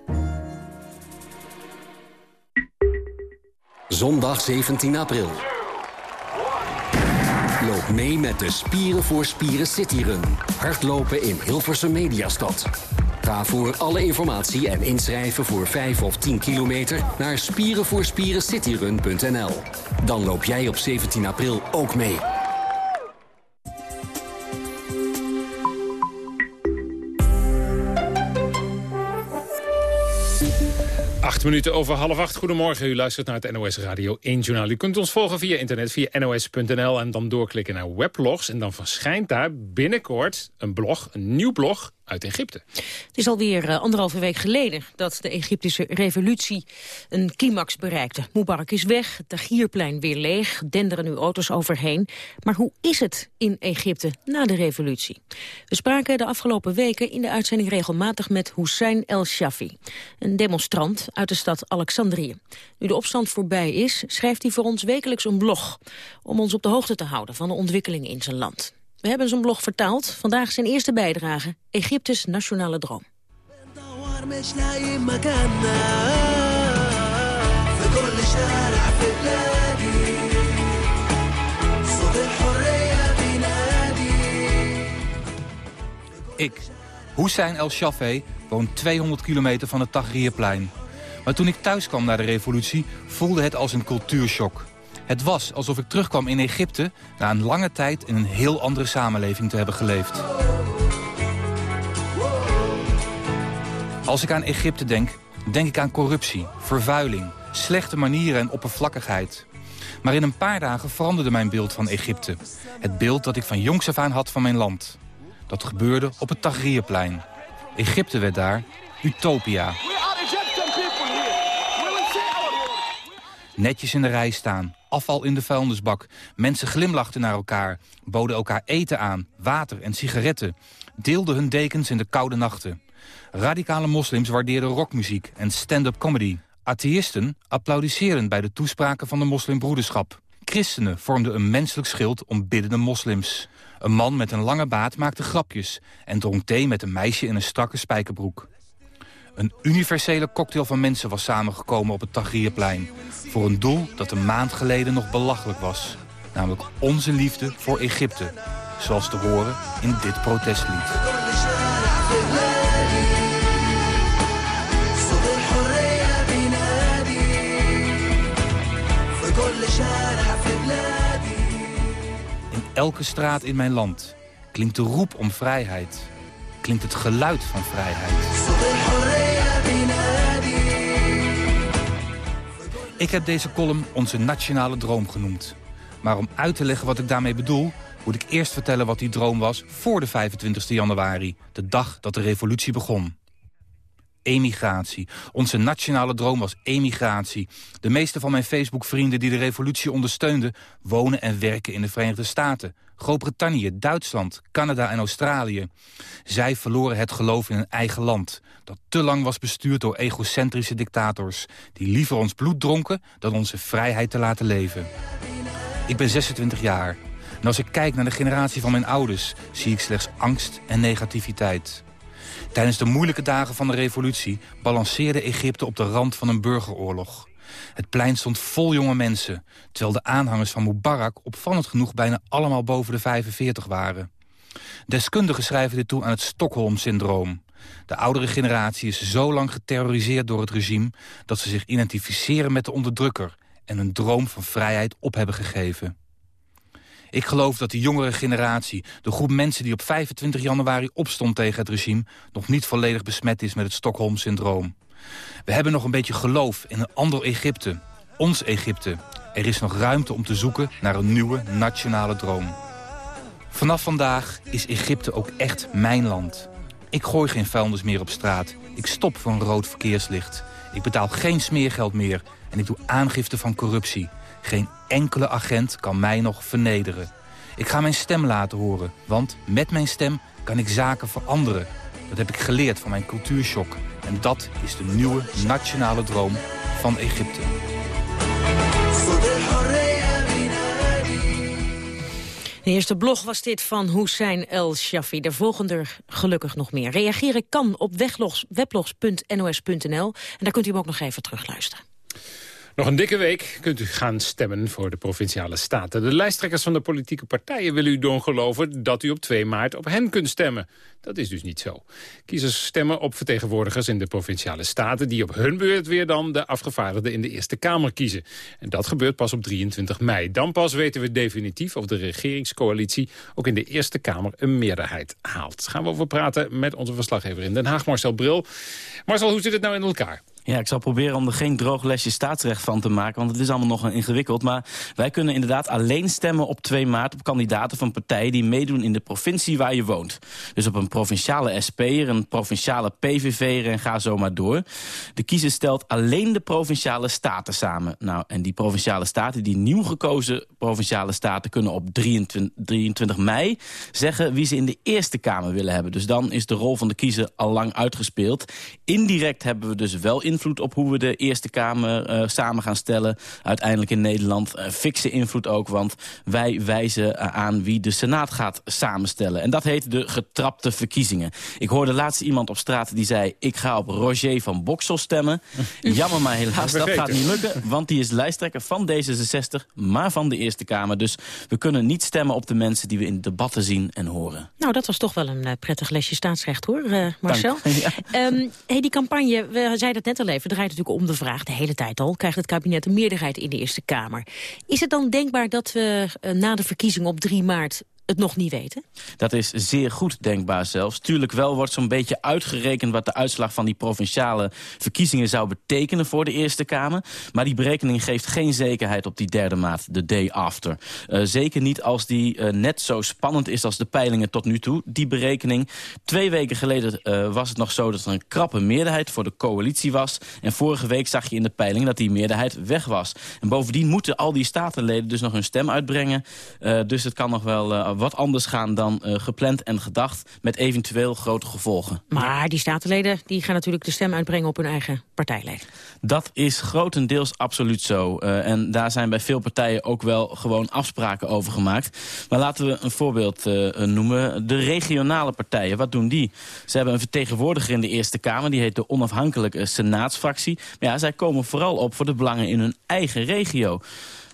Zondag 17 april. Loop mee met de Spieren voor Spieren Cityrun. Hardlopen in Hilversum Mediastad. Ga voor alle informatie en inschrijven voor 5 of 10 kilometer naar spierenvoorspierencityrun.nl. Dan loop jij op 17 april ook mee. Acht minuten over half acht. Goedemorgen, u luistert naar het NOS Radio 1 Journaal. U kunt ons volgen via internet, via nos.nl... en dan doorklikken naar weblogs. En dan verschijnt daar binnenkort een blog, een nieuw blog uit Egypte. Het is alweer uh, anderhalve week geleden dat de Egyptische revolutie een climax bereikte. Mubarak is weg, het Tagierplein weer leeg, denderen nu auto's overheen. Maar hoe is het in Egypte na de revolutie? We spraken de afgelopen weken in de uitzending regelmatig met Hussein El Shafi, een demonstrant uit de stad Alexandrië. Nu de opstand voorbij is, schrijft hij voor ons wekelijks een blog om ons op de hoogte te houden van de ontwikkelingen in zijn land. We hebben zijn blog vertaald. Vandaag zijn eerste bijdrage, Egyptes nationale droom. Ik, Hussein El Shafé, woon 200 kilometer van het Tahrirplein. Maar toen ik thuis kwam na de revolutie, voelde het als een cultuurshock. Het was alsof ik terugkwam in Egypte... na een lange tijd in een heel andere samenleving te hebben geleefd. Als ik aan Egypte denk, denk ik aan corruptie, vervuiling... slechte manieren en oppervlakkigheid. Maar in een paar dagen veranderde mijn beeld van Egypte. Het beeld dat ik van jongs af aan had van mijn land. Dat gebeurde op het Tahrirplein. Egypte werd daar Utopia. Netjes in de rij staan, afval in de vuilnisbak. Mensen glimlachten naar elkaar, boden elkaar eten aan, water en sigaretten. Deelden hun dekens in de koude nachten. Radicale moslims waardeerden rockmuziek en stand-up comedy. Atheïsten applaudisseerden bij de toespraken van de moslimbroederschap. Christenen vormden een menselijk schild om biddende moslims. Een man met een lange baard maakte grapjes... en dronk thee met een meisje in een strakke spijkerbroek. Een universele cocktail van mensen was samengekomen op het Tahrirplein... voor een doel dat een maand geleden nog belachelijk was. Namelijk onze liefde voor Egypte. Zoals te horen in dit protestlied. In elke straat in mijn land klinkt de roep om vrijheid. Klinkt het geluid van vrijheid. Ik heb deze column onze nationale droom genoemd. Maar om uit te leggen wat ik daarmee bedoel... moet ik eerst vertellen wat die droom was voor de 25 januari. De dag dat de revolutie begon. Emigratie. Onze nationale droom was emigratie. De meeste van mijn Facebook-vrienden die de revolutie ondersteunden... wonen en werken in de Verenigde Staten, Groot-Brittannië, Duitsland, Canada en Australië. Zij verloren het geloof in hun eigen land... dat te lang was bestuurd door egocentrische dictators... die liever ons bloed dronken dan onze vrijheid te laten leven. Ik ben 26 jaar. En als ik kijk naar de generatie van mijn ouders... zie ik slechts angst en negativiteit. Tijdens de moeilijke dagen van de revolutie balanceerde Egypte op de rand van een burgeroorlog. Het plein stond vol jonge mensen, terwijl de aanhangers van Mubarak opvallend genoeg bijna allemaal boven de 45 waren. Deskundigen schrijven dit toe aan het Stockholm-syndroom. De oudere generatie is zo lang geterroriseerd door het regime... dat ze zich identificeren met de onderdrukker... en hun droom van vrijheid op hebben gegeven. Ik geloof dat de jongere generatie, de groep mensen die op 25 januari opstond tegen het regime, nog niet volledig besmet is met het Stockholm-syndroom. We hebben nog een beetje geloof in een ander Egypte, ons Egypte. Er is nog ruimte om te zoeken naar een nieuwe nationale droom. Vanaf vandaag is Egypte ook echt mijn land. Ik gooi geen vuilnis meer op straat. Ik stop een rood verkeerslicht. Ik betaal geen smeergeld meer en ik doe aangifte van corruptie. Geen enkele agent kan mij nog vernederen. Ik ga mijn stem laten horen, want met mijn stem kan ik zaken veranderen. Dat heb ik geleerd van mijn cultuurshock. En dat is de nieuwe nationale droom van Egypte. De eerste blog was dit van Hussein El Shafi. Er volgen er gelukkig nog meer. Reageren kan op weblogs.nos.nl. En daar kunt u hem ook nog even terugluisteren. Nog een dikke week kunt u gaan stemmen voor de Provinciale Staten. De lijsttrekkers van de politieke partijen willen u doen geloven... dat u op 2 maart op hen kunt stemmen. Dat is dus niet zo. Kiezers stemmen op vertegenwoordigers in de Provinciale Staten... die op hun beurt weer dan de afgevaardigden in de Eerste Kamer kiezen. En dat gebeurt pas op 23 mei. Dan pas weten we definitief of de regeringscoalitie... ook in de Eerste Kamer een meerderheid haalt. Gaan we over praten met onze verslaggever in Den Haag, Marcel Bril. Marcel, hoe zit het nou in elkaar? Ja, ik zal proberen om er geen droog lesje staatsrecht van te maken... want het is allemaal nog ingewikkeld. Maar wij kunnen inderdaad alleen stemmen op 2 maart... op kandidaten van partijen die meedoen in de provincie waar je woont. Dus op een provinciale SP'er, een provinciale PVV'er en ga zo maar door. De kiezer stelt alleen de provinciale staten samen. Nou, en die provinciale staten, die nieuw gekozen provinciale staten... kunnen op 23, 23 mei zeggen wie ze in de Eerste Kamer willen hebben. Dus dan is de rol van de kiezer al lang uitgespeeld. Indirect hebben we dus wel invloed op hoe we de Eerste Kamer uh, samen gaan stellen. Uiteindelijk in Nederland uh, fikse invloed ook, want wij wijzen uh, aan wie de Senaat gaat samenstellen. En dat heet de getrapte verkiezingen. Ik hoorde laatst iemand op straat die zei... ik ga op Roger van Boksel stemmen. Jammer, maar helaas, dat gaat niet lukken. Want die is lijsttrekker van D66, maar van de Eerste Kamer. Dus we kunnen niet stemmen op de mensen die we in debatten zien en horen. Nou, dat was toch wel een prettig lesje staatsrecht, hoor, Marcel. Ja. Um, hey, die campagne, we zeiden het net al even, draait natuurlijk om de vraag, de hele tijd al... krijgt het kabinet een meerderheid in de Eerste Kamer. Is het dan denkbaar dat we uh, na de verkiezingen op 3 maart het nog niet weten? Dat is zeer goed denkbaar zelfs. Tuurlijk wel wordt zo'n beetje uitgerekend... wat de uitslag van die provinciale verkiezingen zou betekenen voor de Eerste Kamer. Maar die berekening geeft geen zekerheid op die derde maand, de day after. Uh, zeker niet als die uh, net zo spannend is als de peilingen tot nu toe. Die berekening. Twee weken geleden uh, was het nog zo dat er een krappe meerderheid voor de coalitie was. En vorige week zag je in de peiling dat die meerderheid weg was. En bovendien moeten al die statenleden dus nog hun stem uitbrengen. dus het kan nog wel wat anders gaan dan gepland en gedacht. Met eventueel grote gevolgen. Maar die statenleden die gaan natuurlijk de stem uitbrengen op hun eigen partijleden. Dat is grotendeels absoluut zo. Uh, en daar zijn bij veel partijen ook wel gewoon afspraken over gemaakt. Maar laten we een voorbeeld uh, noemen. De regionale partijen, wat doen die? Ze hebben een vertegenwoordiger in de Eerste Kamer. Die heet de onafhankelijke senaatsfractie. Maar ja, zij komen vooral op voor de belangen in hun eigen regio.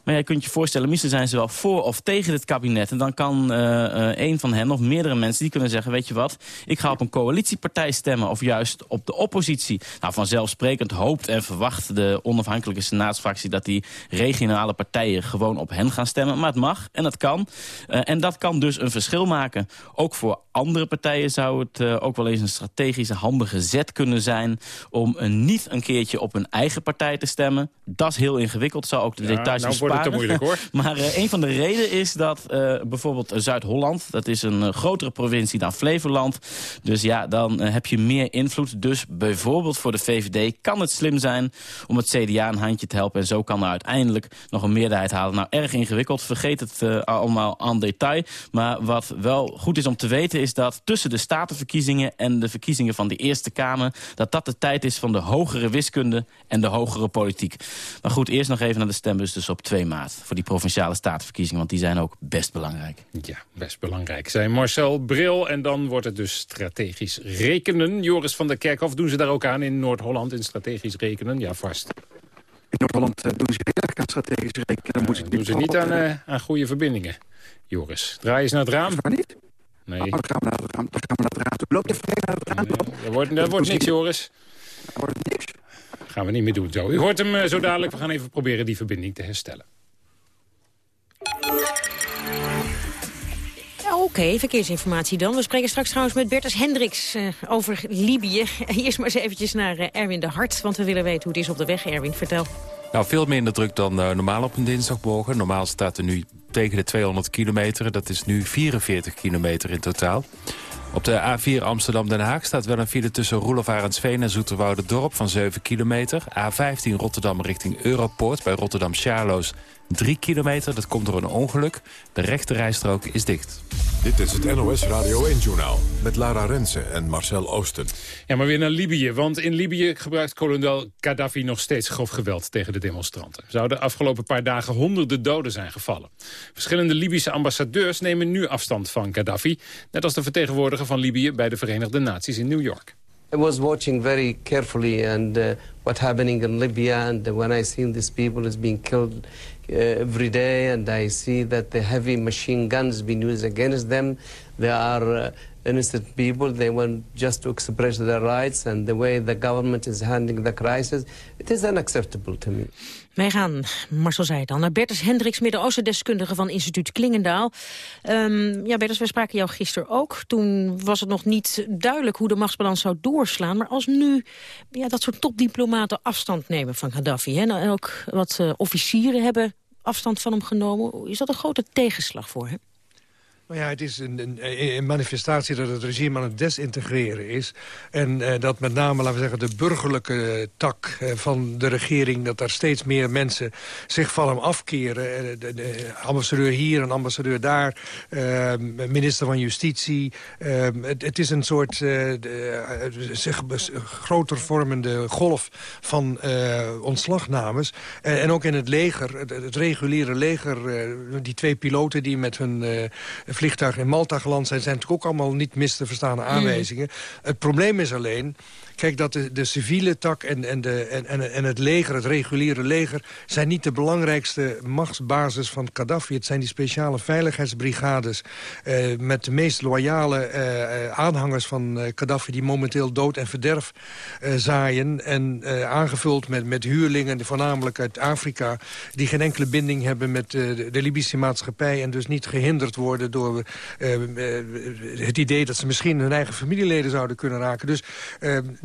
Maar je kunt je voorstellen, misschien zijn ze wel voor of tegen dit kabinet. En dan kan uh, uh, een van hen of meerdere mensen die kunnen zeggen... weet je wat, ik ga op een coalitiepartij stemmen of juist op de oppositie. Nou, vanzelfsprekend hoopt en verwacht de onafhankelijke senaatsfractie... dat die regionale partijen gewoon op hen gaan stemmen. Maar het mag en het kan. Uh, en dat kan dus een verschil maken. Ook voor andere partijen zou het uh, ook wel eens een strategische handige zet kunnen zijn... om uh, niet een keertje op hun eigen partij te stemmen. Dat is heel ingewikkeld, zou ook de ja, details nou wordt het te moeilijk, hoor. maar uh, een van de redenen is dat bijvoorbeeld Zuid-Holland... dat is een grotere provincie dan Flevoland. Dus ja, dan heb je meer invloed. Dus bijvoorbeeld voor de VVD kan het slim zijn... om het CDA een handje te helpen. En zo kan er uiteindelijk nog een meerderheid halen. Nou, erg ingewikkeld. Vergeet het allemaal aan detail. Maar wat wel goed is om te weten is is dat tussen de statenverkiezingen en de verkiezingen van de Eerste Kamer... dat dat de tijd is van de hogere wiskunde en de hogere politiek. Maar goed, eerst nog even naar de stembus dus op 2 maart... voor die provinciale statenverkiezingen, want die zijn ook best belangrijk. Ja, best belangrijk. Zijn Marcel Bril en dan wordt het dus strategisch rekenen. Joris van der Kerkhof, doen ze daar ook aan in Noord-Holland in strategisch rekenen? Ja, vast. In Noord-Holland uh, doen ze heel erg aan strategisch rekenen. Dan uh, doen ze niet aan, uh, aan goede verbindingen, Joris. Draai eens naar het raam. Maar niet? Nee. Oh, dan gaan we naar het raam. Dan gaan we naar het raam. Even naar het raam. Nee, dat wordt, dat wordt niks, Joris. Dat wordt niks. gaan we niet meer doen zo. U hoort hem uh, zo dadelijk. We gaan even proberen die verbinding te herstellen. Ja, Oké, okay, verkeersinformatie dan. We spreken straks trouwens met Bertus Hendricks uh, over Libië. Eerst maar eens eventjes naar uh, Erwin de Hart, want we willen weten hoe het is op de weg. Erwin, vertel. Nou, veel minder druk dan uh, normaal op een dinsdagmorgen. Normaal staat er nu tegen de 200 kilometer. Dat is nu 44 kilometer in totaal. Op de A4 Amsterdam-Den Haag staat wel een file tussen Roelof Arendsveen en Zoeterwoude-dorp van 7 kilometer. A15 Rotterdam richting Europoort bij Rotterdam-Charloes 3 kilometer. Dat komt door een ongeluk. De rechte rijstrook is dicht. Dit is het NOS Radio 1-journaal met Lara Rensen en Marcel Oosten. Ja, maar weer naar Libië. Want in Libië gebruikt kolonel Gaddafi nog steeds grof geweld tegen de demonstranten. Zouden de afgelopen paar dagen honderden doden zijn gevallen. Verschillende Libische ambassadeurs nemen nu afstand van Gaddafi. Net als de vertegenwoordiger van Libië bij de Verenigde Naties in New York. I was watching very carefully and uh, what happening in Libya and when I seen these people is being killed every day and I see that the heavy machine guns being used against them. They are uh, innocent people. They want just to express their rights and the way the government is handling the crisis. It is unacceptable to me. Wij gaan, Marcel zei het al, naar Bertus Hendricks, Midden-Oosten-deskundige van instituut Klingendaal. Um, ja, Bertus, wij spraken jou gisteren ook. Toen was het nog niet duidelijk hoe de machtsbalans zou doorslaan. Maar als nu ja, dat soort topdiplomaten afstand nemen van Gaddafi... Hè, en ook wat uh, officieren hebben afstand van hem genomen... is dat een grote tegenslag voor hem? Nou ja, het is een, een, manifestatie dat het regime aan het desintegreren is. En uh, dat met name, laten we zeggen, de burgerlijke tak uh, van de regering... dat daar steeds meer mensen zich van hem afkeren. De, ambassadeur hier, een ambassadeur daar, minister van Justitie. Het, het, is een soort de, zich groter vormende golf van ontslagnames. en ook in het leger, het, het reguliere leger... die twee piloten die met hun vliegtuig in Malta geland zijn... zijn natuurlijk ook allemaal niet mis te verstaande aanwijzingen. Het probleem is alleen... Kijk, dat de, de civiele tak en, en, de, en, en, het leger, het reguliere leger... zijn niet de belangrijkste machtsbasis van Gaddafi. Het zijn die speciale veiligheidsbrigades... Uh, met de meest loyale uh, aanhangers van Gaddafi... die momenteel dood en verderf zaaien. En aangevuld met, met huurlingen, voornamelijk uit Afrika... die geen enkele binding hebben met de, de Libische maatschappij... en dus niet gehinderd worden door het idee dat ze misschien hun eigen familieleden zouden kunnen raken. Dus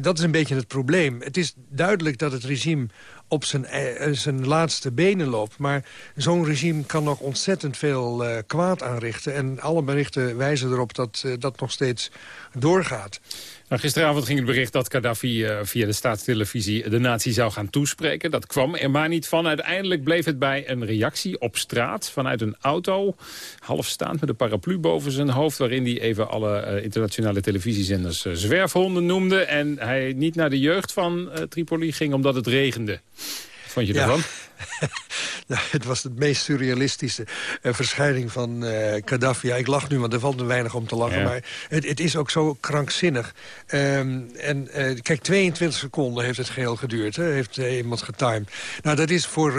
dat is een beetje het probleem. Het is duidelijk dat het regime op zijn, eh, zijn laatste benen loopt. Maar zo'n regime kan nog ontzettend veel uh, kwaad aanrichten. En alle berichten wijzen erop dat uh, dat nog steeds doorgaat. Nou, gisteravond ging het bericht dat Gaddafi uh, via de staatstelevisie de natie zou gaan toespreken. Dat kwam er maar niet van. Uiteindelijk bleef het bij een reactie op straat vanuit een auto. Half staand met een paraplu boven zijn hoofd. Waarin hij even alle uh, internationale televisiezenders uh, zwerfhonden noemde. En hij niet naar de jeugd van Tripoli ging omdat het regende. Wat vond je ja. nou, het was het meest surrealistische uh, verschijning van uh, Gaddafi. Ja, ik lach nu, want er valt me weinig om te lachen. Ja. Maar het, het, is ook zo krankzinnig. Um, en uh, kijk, 22 seconden heeft het geheel geduurd. Hè? Heeft iemand getimed. Nou, dat is voor,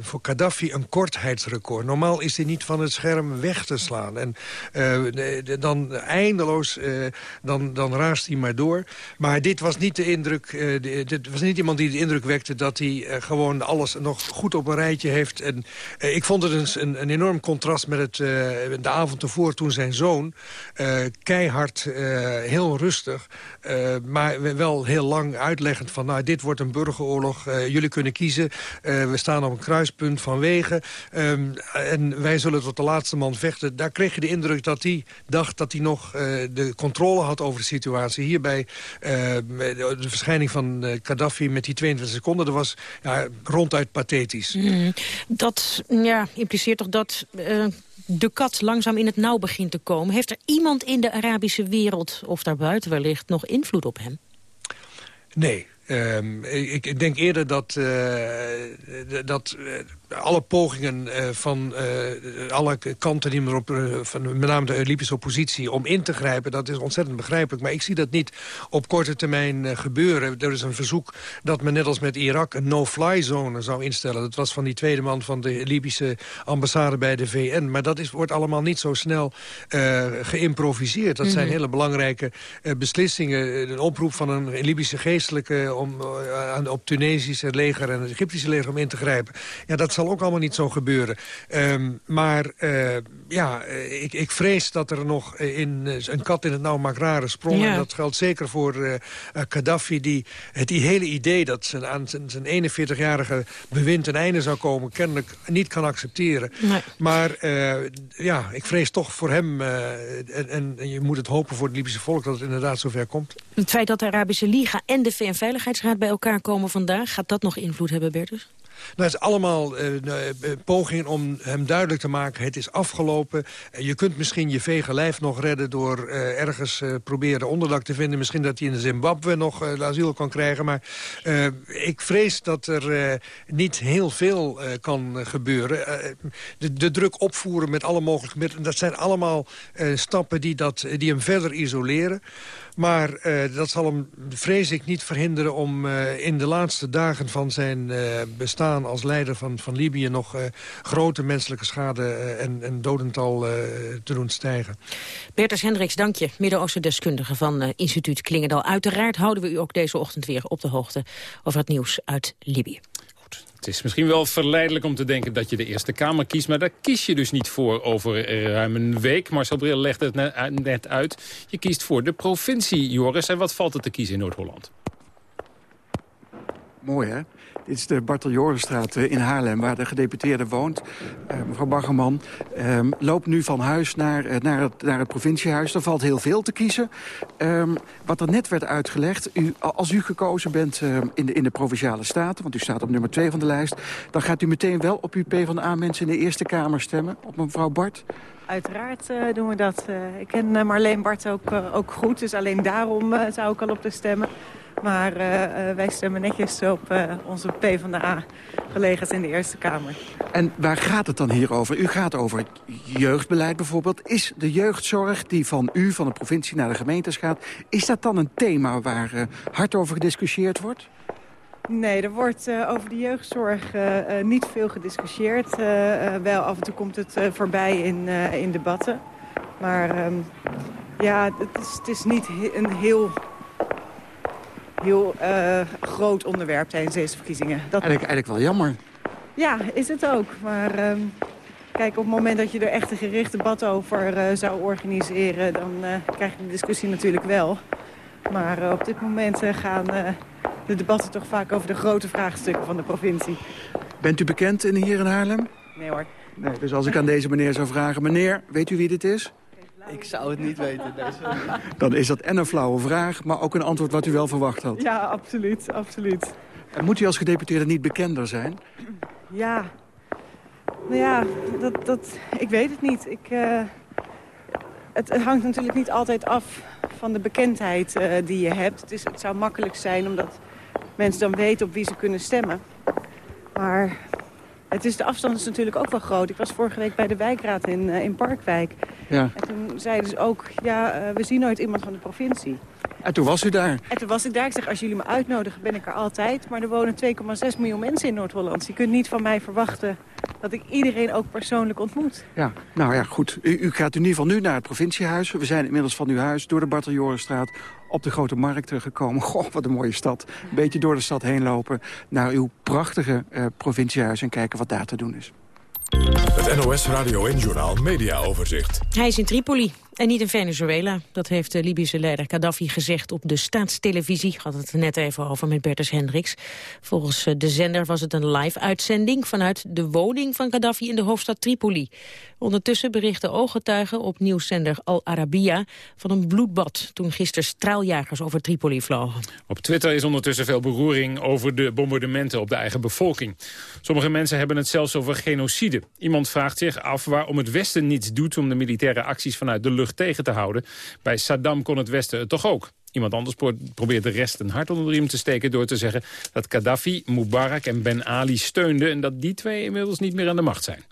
voor Gaddafi een kortheidsrecord. Normaal is hij niet van het scherm weg te slaan. En dan eindeloos, dan, dan raast hij maar door. Maar dit was niet de indruk... dit was niet iemand die de indruk wekte dat hij gewoon alles nog goed op een rijtje heeft. En uh, ik vond het een, een, enorm contrast met het, uh, de avond ervoor toen zijn zoon... Uh, keihard, heel rustig, maar wel heel lang uitleggend van... nou, dit wordt een burgeroorlog, jullie kunnen kiezen. we staan op een kruispunt van wegen. Um, en wij zullen tot de laatste man vechten. Daar kreeg je de indruk dat hij dacht dat hij nog de controle had over de situatie. Hierbij de verschijning van Gaddafi met die 22 seconden... er was ja, ronduit pathetisch. Mm, dat ja, impliceert toch dat uh, de kat langzaam in het nauw begint te komen. Heeft er iemand in de Arabische wereld, of daarbuiten wellicht, nog invloed op hem? Nee, Um, ik, ik, denk eerder dat, uh, dat uh, alle pogingen uh, van alle kanten, die erop, van met name de Libische oppositie, om in te grijpen, dat is ontzettend begrijpelijk. Maar ik zie dat niet op korte termijn gebeuren. Er is een verzoek dat men net als met Irak een no-fly zone zou instellen. Dat was van die tweede man van de Libische ambassade bij de VN. Maar dat is, wordt allemaal niet zo snel geïmproviseerd. Dat mm -hmm. zijn hele belangrijke beslissingen. Een oproep van een Libische geestelijke om uh, op Tunesische leger en het Egyptische leger om in te grijpen. Ja, dat zal ook allemaal niet zo gebeuren. Um, maar uh, ja, ik, ik vrees dat er nog in, een kat in het nauw maakt rare sprongen. Ja. En dat geldt zeker voor uh, Gaddafi, die het die hele idee dat zijn, aan zijn, zijn 41-jarige bewind een einde zou komen, kennelijk niet kan accepteren. Nee. Maar ja, ik vrees toch voor hem, en, en, je moet het hopen voor het Libische volk dat het inderdaad zover komt. Het feit dat de Arabische Liga en de VN-veiligheidsraad bij elkaar komen vandaag, gaat dat nog invloed hebben, Bertus? Nou, het is allemaal uh, pogingen om hem duidelijk te maken... het is afgelopen. Je kunt misschien je vege lijf nog redden... door ergens proberen onderdak te vinden. Misschien dat hij in Zimbabwe nog asiel kan krijgen. Maar ik vrees dat er niet heel veel kan gebeuren. De, de, druk opvoeren met alle mogelijke middelen... dat zijn allemaal stappen die, dat, die hem verder isoleren. Maar uh, dat zal hem, vrees ik, niet verhinderen om uh, in de laatste dagen van zijn uh, bestaan als leider van, van Libië nog grote menselijke schade en, en dodental te doen stijgen. Bertus Hendricks, dank je. Midden-Oosten deskundige van instituut Klingendal. Uiteraard houden we u ook deze ochtend weer op de hoogte over het nieuws uit Libië. Het is misschien wel verleidelijk om te denken dat je de Eerste Kamer kiest... maar daar kies je dus niet voor over ruim een week. Marcel Bril legt het net uit. Je kiest voor de provincie, Joris. En wat valt er te kiezen in Noord-Holland? Mooi, hè? Dit is de Bartel Jorenstraat in Haarlem, waar de gedeputeerde woont. Uh, mevrouw Baggerman uh, loopt nu van huis naar, uh, naar, het, het provinciehuis. Er valt heel veel te kiezen. Ehm, wat er net werd uitgelegd, u, als u gekozen bent ehm, in, de, in de Provinciale Staten... want u staat op nummer 2 van de lijst... dan gaat u meteen wel op uw PvdA-mensen in de Eerste Kamer stemmen, op mevrouw Bart... Uiteraard doen we dat. Ik ken Marleen Bart ook, ook goed, dus alleen daarom zou ik al op de stemmen. Maar eh, eh, wij stemmen netjes op uh, onze PvdA-collega's in de Eerste Kamer. En waar gaat het dan hier over? U gaat over jeugdbeleid bijvoorbeeld. Is de jeugdzorg die van u, van de provincie naar de gemeentes gaat... is dat dan een thema waar hard over gediscussieerd wordt? Nee, er wordt uh, over de jeugdzorg uh, uh, niet veel gediscussieerd. wel af en toe komt het voorbij in, in debatten. Maar um, ja, het is, het is niet een heel, heel groot onderwerp tijdens deze verkiezingen. Dat... Eigenlijk, eigenlijk wel jammer. Ja, is het ook. Maar um, kijk, op het moment dat je er echt een gericht debat over zou organiseren... dan krijg je de discussie natuurlijk wel. Maar op dit moment gaan de debatten toch vaak over de grote vraagstukken van de provincie. Bent u bekend in, hier in Haarlem? Nee hoor. Nee, dus als ik aan deze meneer zou vragen... meneer, weet u wie dit is? Ik zou het niet weten. Deze. Dan is dat en een flauwe vraag, maar ook een antwoord wat u wel verwacht had. Ja, absoluut. absoluut. En moet u als gedeputeerde niet bekender zijn? Ja. Nou ja, dat, dat, ik weet het niet. Ik, uh, het, het, hangt natuurlijk niet altijd af van de bekendheid uh, die je hebt. Het, is, het zou makkelijk zijn omdat mensen dan weten op wie ze kunnen stemmen. Maar het is, de afstand is natuurlijk ook wel groot. Ik was vorige week bij de wijkraad in, uh, in Parkwijk. Ja. En toen zeiden ze ook, ja, uh, we zien nooit iemand van de provincie. En toen was u daar? En toen was ik daar. Ik zeg, als jullie me uitnodigen, ben ik er altijd. Maar er wonen 2,6 miljoen mensen in Noord-Holland. Je kunt niet van mij verwachten dat ik iedereen ook persoonlijk ontmoet. Ja, nou ja, goed. U, u gaat in ieder geval nu naar het provinciehuis. We zijn inmiddels van uw huis door de Barteljorenstraat op de Grote Markt gekomen. Goh, wat een mooie stad. Een beetje door de stad heen lopen naar uw prachtige uh, provinciehuis... en kijken wat daar te doen is. Het NOS Radio en Journal Media Overzicht. Hij is in Tripoli. En niet in Venezuela. Dat heeft de Libische leider Gaddafi gezegd op de staatstelevisie. Had het net even over met Bertus Hendricks. Volgens eh, de zender was het een live-uitzending... vanuit de woning van Gaddafi in de hoofdstad Tripoli. Ondertussen berichten ooggetuigen op nieuwszender Al Arabiya... van een bloedbad toen gisteren straaljagers over Tripoli vlogen. Op Twitter is ondertussen veel beroering over de bombardementen op de eigen bevolking. Sommige mensen hebben het zelfs over genocide. Iemand vraagt zich af waarom het Westen niets doet om de militaire acties vanuit de lucht tegen te houden. Bij Saddam kon het Westen het toch ook. Iemand anders probeert de rest een hart onder de riem te steken... door te zeggen dat Gaddafi, Mubarak en Ben Ali steunden... en dat die twee inmiddels niet meer aan de macht zijn.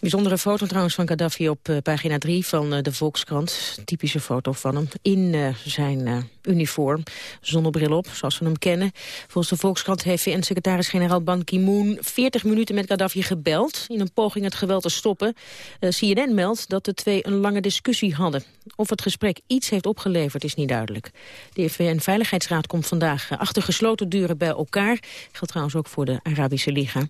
Bijzondere foto trouwens van Gaddafi op uh, pagina 3 van uh, de Volkskrant. Typische foto van hem in uh, zijn uniform. Zonnebril op, zoals we hem kennen. Volgens de Volkskrant heeft VN-secretaris-generaal Ban Ki-moon 40 minuten met Gaddafi gebeld... in een poging het geweld te stoppen. CNN meldt dat de twee een lange discussie hadden. Of het gesprek iets heeft opgeleverd is niet duidelijk. De VN-veiligheidsraad komt vandaag achter gesloten deuren bij elkaar. Geldt trouwens ook voor de Arabische Liga.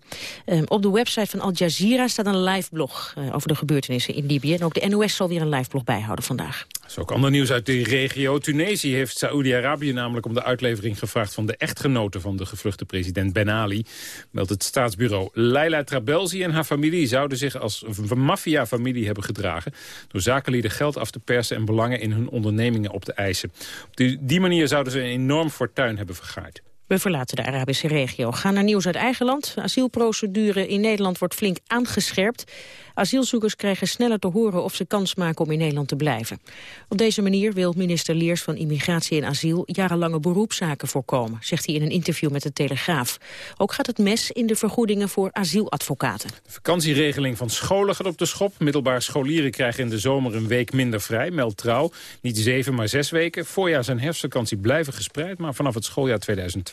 Ehm, op de website van Al Jazeera staat een live blog uh, over de gebeurtenissen in Libië. En ook de NOS zal weer een live blog bijhouden vandaag. Is ook ander nieuws uit de regio. Tunesië heeft Saoedi-Arabië namelijk om de uitlevering gevraagd... van de echtgenote van de gevluchte president Ben Ali. Meldt het staatsbureau. Leila Trabelsi en haar familie zouden zich als maffia-familie hebben gedragen... door zakenlieden geld af te persen en belangen in hun ondernemingen op te eisen. Op die manier zouden ze een enorm fortuin hebben vergaard. We verlaten de Arabische regio. Gaan naar nieuws uit eigen land. Asielprocedure in Nederland wordt flink aangescherpt. Asielzoekers krijgen sneller te horen of ze kans maken om in Nederland te blijven. Op deze manier wil minister Leers van Immigratie en Asiel jarenlange beroepszaken voorkomen, zegt hij in een interview met de Telegraaf. Ook gaat het mes in de vergoedingen voor asieladvocaten. De vakantieregeling van scholen gaat op de schop. Middelbaar scholieren krijgen in de zomer een week minder vrij, meldt trouw. Niet zeven, maar zes weken. Voorjaars- en herfstvakantie blijven gespreid, maar vanaf het schooljaar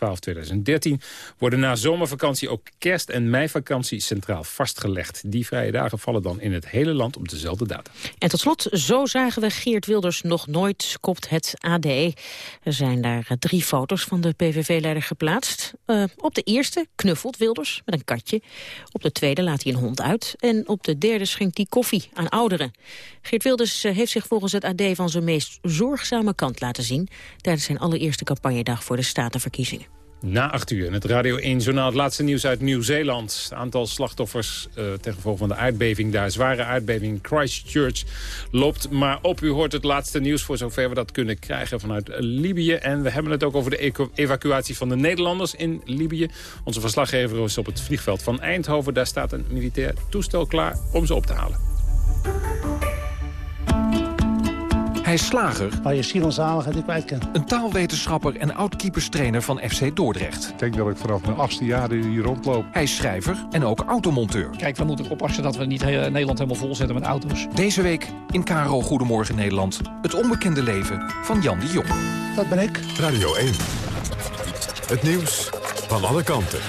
2012-2013 worden na zomervakantie ook kerst- en meivakantie centraal vastgelegd. Die vrije dagen vallen dan in het hele land op dezelfde data. En tot slot, zo zagen we Geert Wilders nog nooit, kopt het AD. Er zijn daar eh, drie foto's van de PVV-leider geplaatst. Uh, op de eerste knuffelt Wilders met een katje. Op de tweede laat hij een hond uit. En op de derde schenkt hij koffie aan ouderen. Geert Wilders eh, heeft zich volgens het AD van zijn meest zorgzame kant laten zien... tijdens zijn allereerste campagnedag voor de Statenverkiezingen. Na acht uur in het Radio 1 Journaal het laatste nieuws uit Nieuw-Zeeland. Het aantal slachtoffers uh, ten gevolge van de aardbeving daar, zware aardbeving in Christchurch, loopt maar op. U hoort het laatste nieuws voor zover we dat kunnen krijgen vanuit Libië. En we hebben het ook over de evacuatie van de Nederlanders in Libië. Onze verslaggever is op het vliegveld van Eindhoven. Daar staat een militair toestel klaar om ze op te halen. Hij is slager. Waar je ziel en zaligheid niet kwijt kan. Een taalwetenschapper en oud-keeperstrainer van FC Dordrecht. Ik denk dat ik vanaf mijn achtste jaar hier rondloop. Hij is schrijver en ook automonteur. Kijk, we moeten oppassen dat we niet Nederland helemaal vol zetten met auto's. Deze week in KRO Goedemorgen Nederland. Het onbekende leven van Jan de Jong. Dat ben ik. Radio 1. Het nieuws van alle kanten.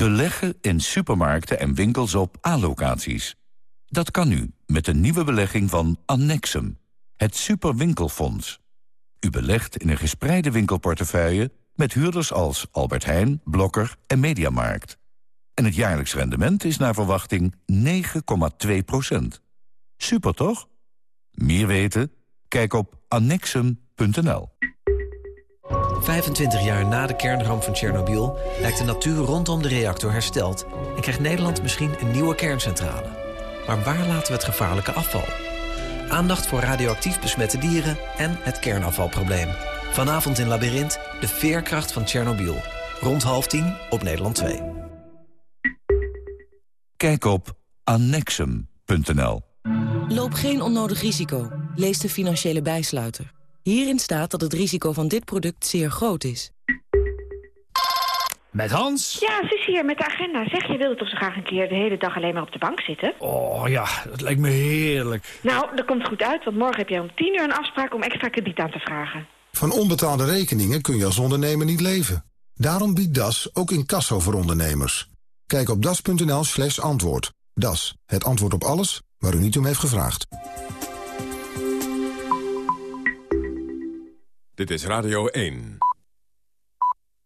Beleggen in supermarkten en winkels op A-locaties. Dat kan nu met de nieuwe belegging van Annexum, het superwinkelfonds. U belegt in een gespreide winkelportefeuille met huurders als Albert Heijn, Blokker en Mediamarkt. En het jaarlijks rendement is naar verwachting 9,2% Super toch? Meer weten? Kijk op annexum.nl. 25 jaar na de kernramp van Tsjernobyl lijkt de natuur rondom de reactor hersteld... en krijgt Nederland misschien een nieuwe kerncentrale. Maar waar laten we het gevaarlijke afval? Aandacht voor radioactief besmette dieren en het kernafvalprobleem. Vanavond in Labyrinth, de veerkracht van Tsjernobyl. Rond half tien op Nederland 2. Kijk op annexum.nl. Loop geen onnodig risico. Lees de financiële bijsluiter. Hierin staat dat het risico van dit product zeer groot is. Met Hans? Ja, Sus hier met de agenda. Zeg, je wilde toch zo graag een keer de hele dag alleen maar op de bank zitten? Oh ja, dat lijkt me heerlijk. Nou, dat komt goed uit, want morgen heb je om tien uur een afspraak om extra krediet aan te vragen. Van onbetaalde rekeningen kun je als ondernemer niet leven. Daarom biedt DAS ook incasso voor ondernemers. Kijk op das.nl slash antwoord. Das, het antwoord op alles waar u niet om heeft gevraagd. Dit is Radio 1.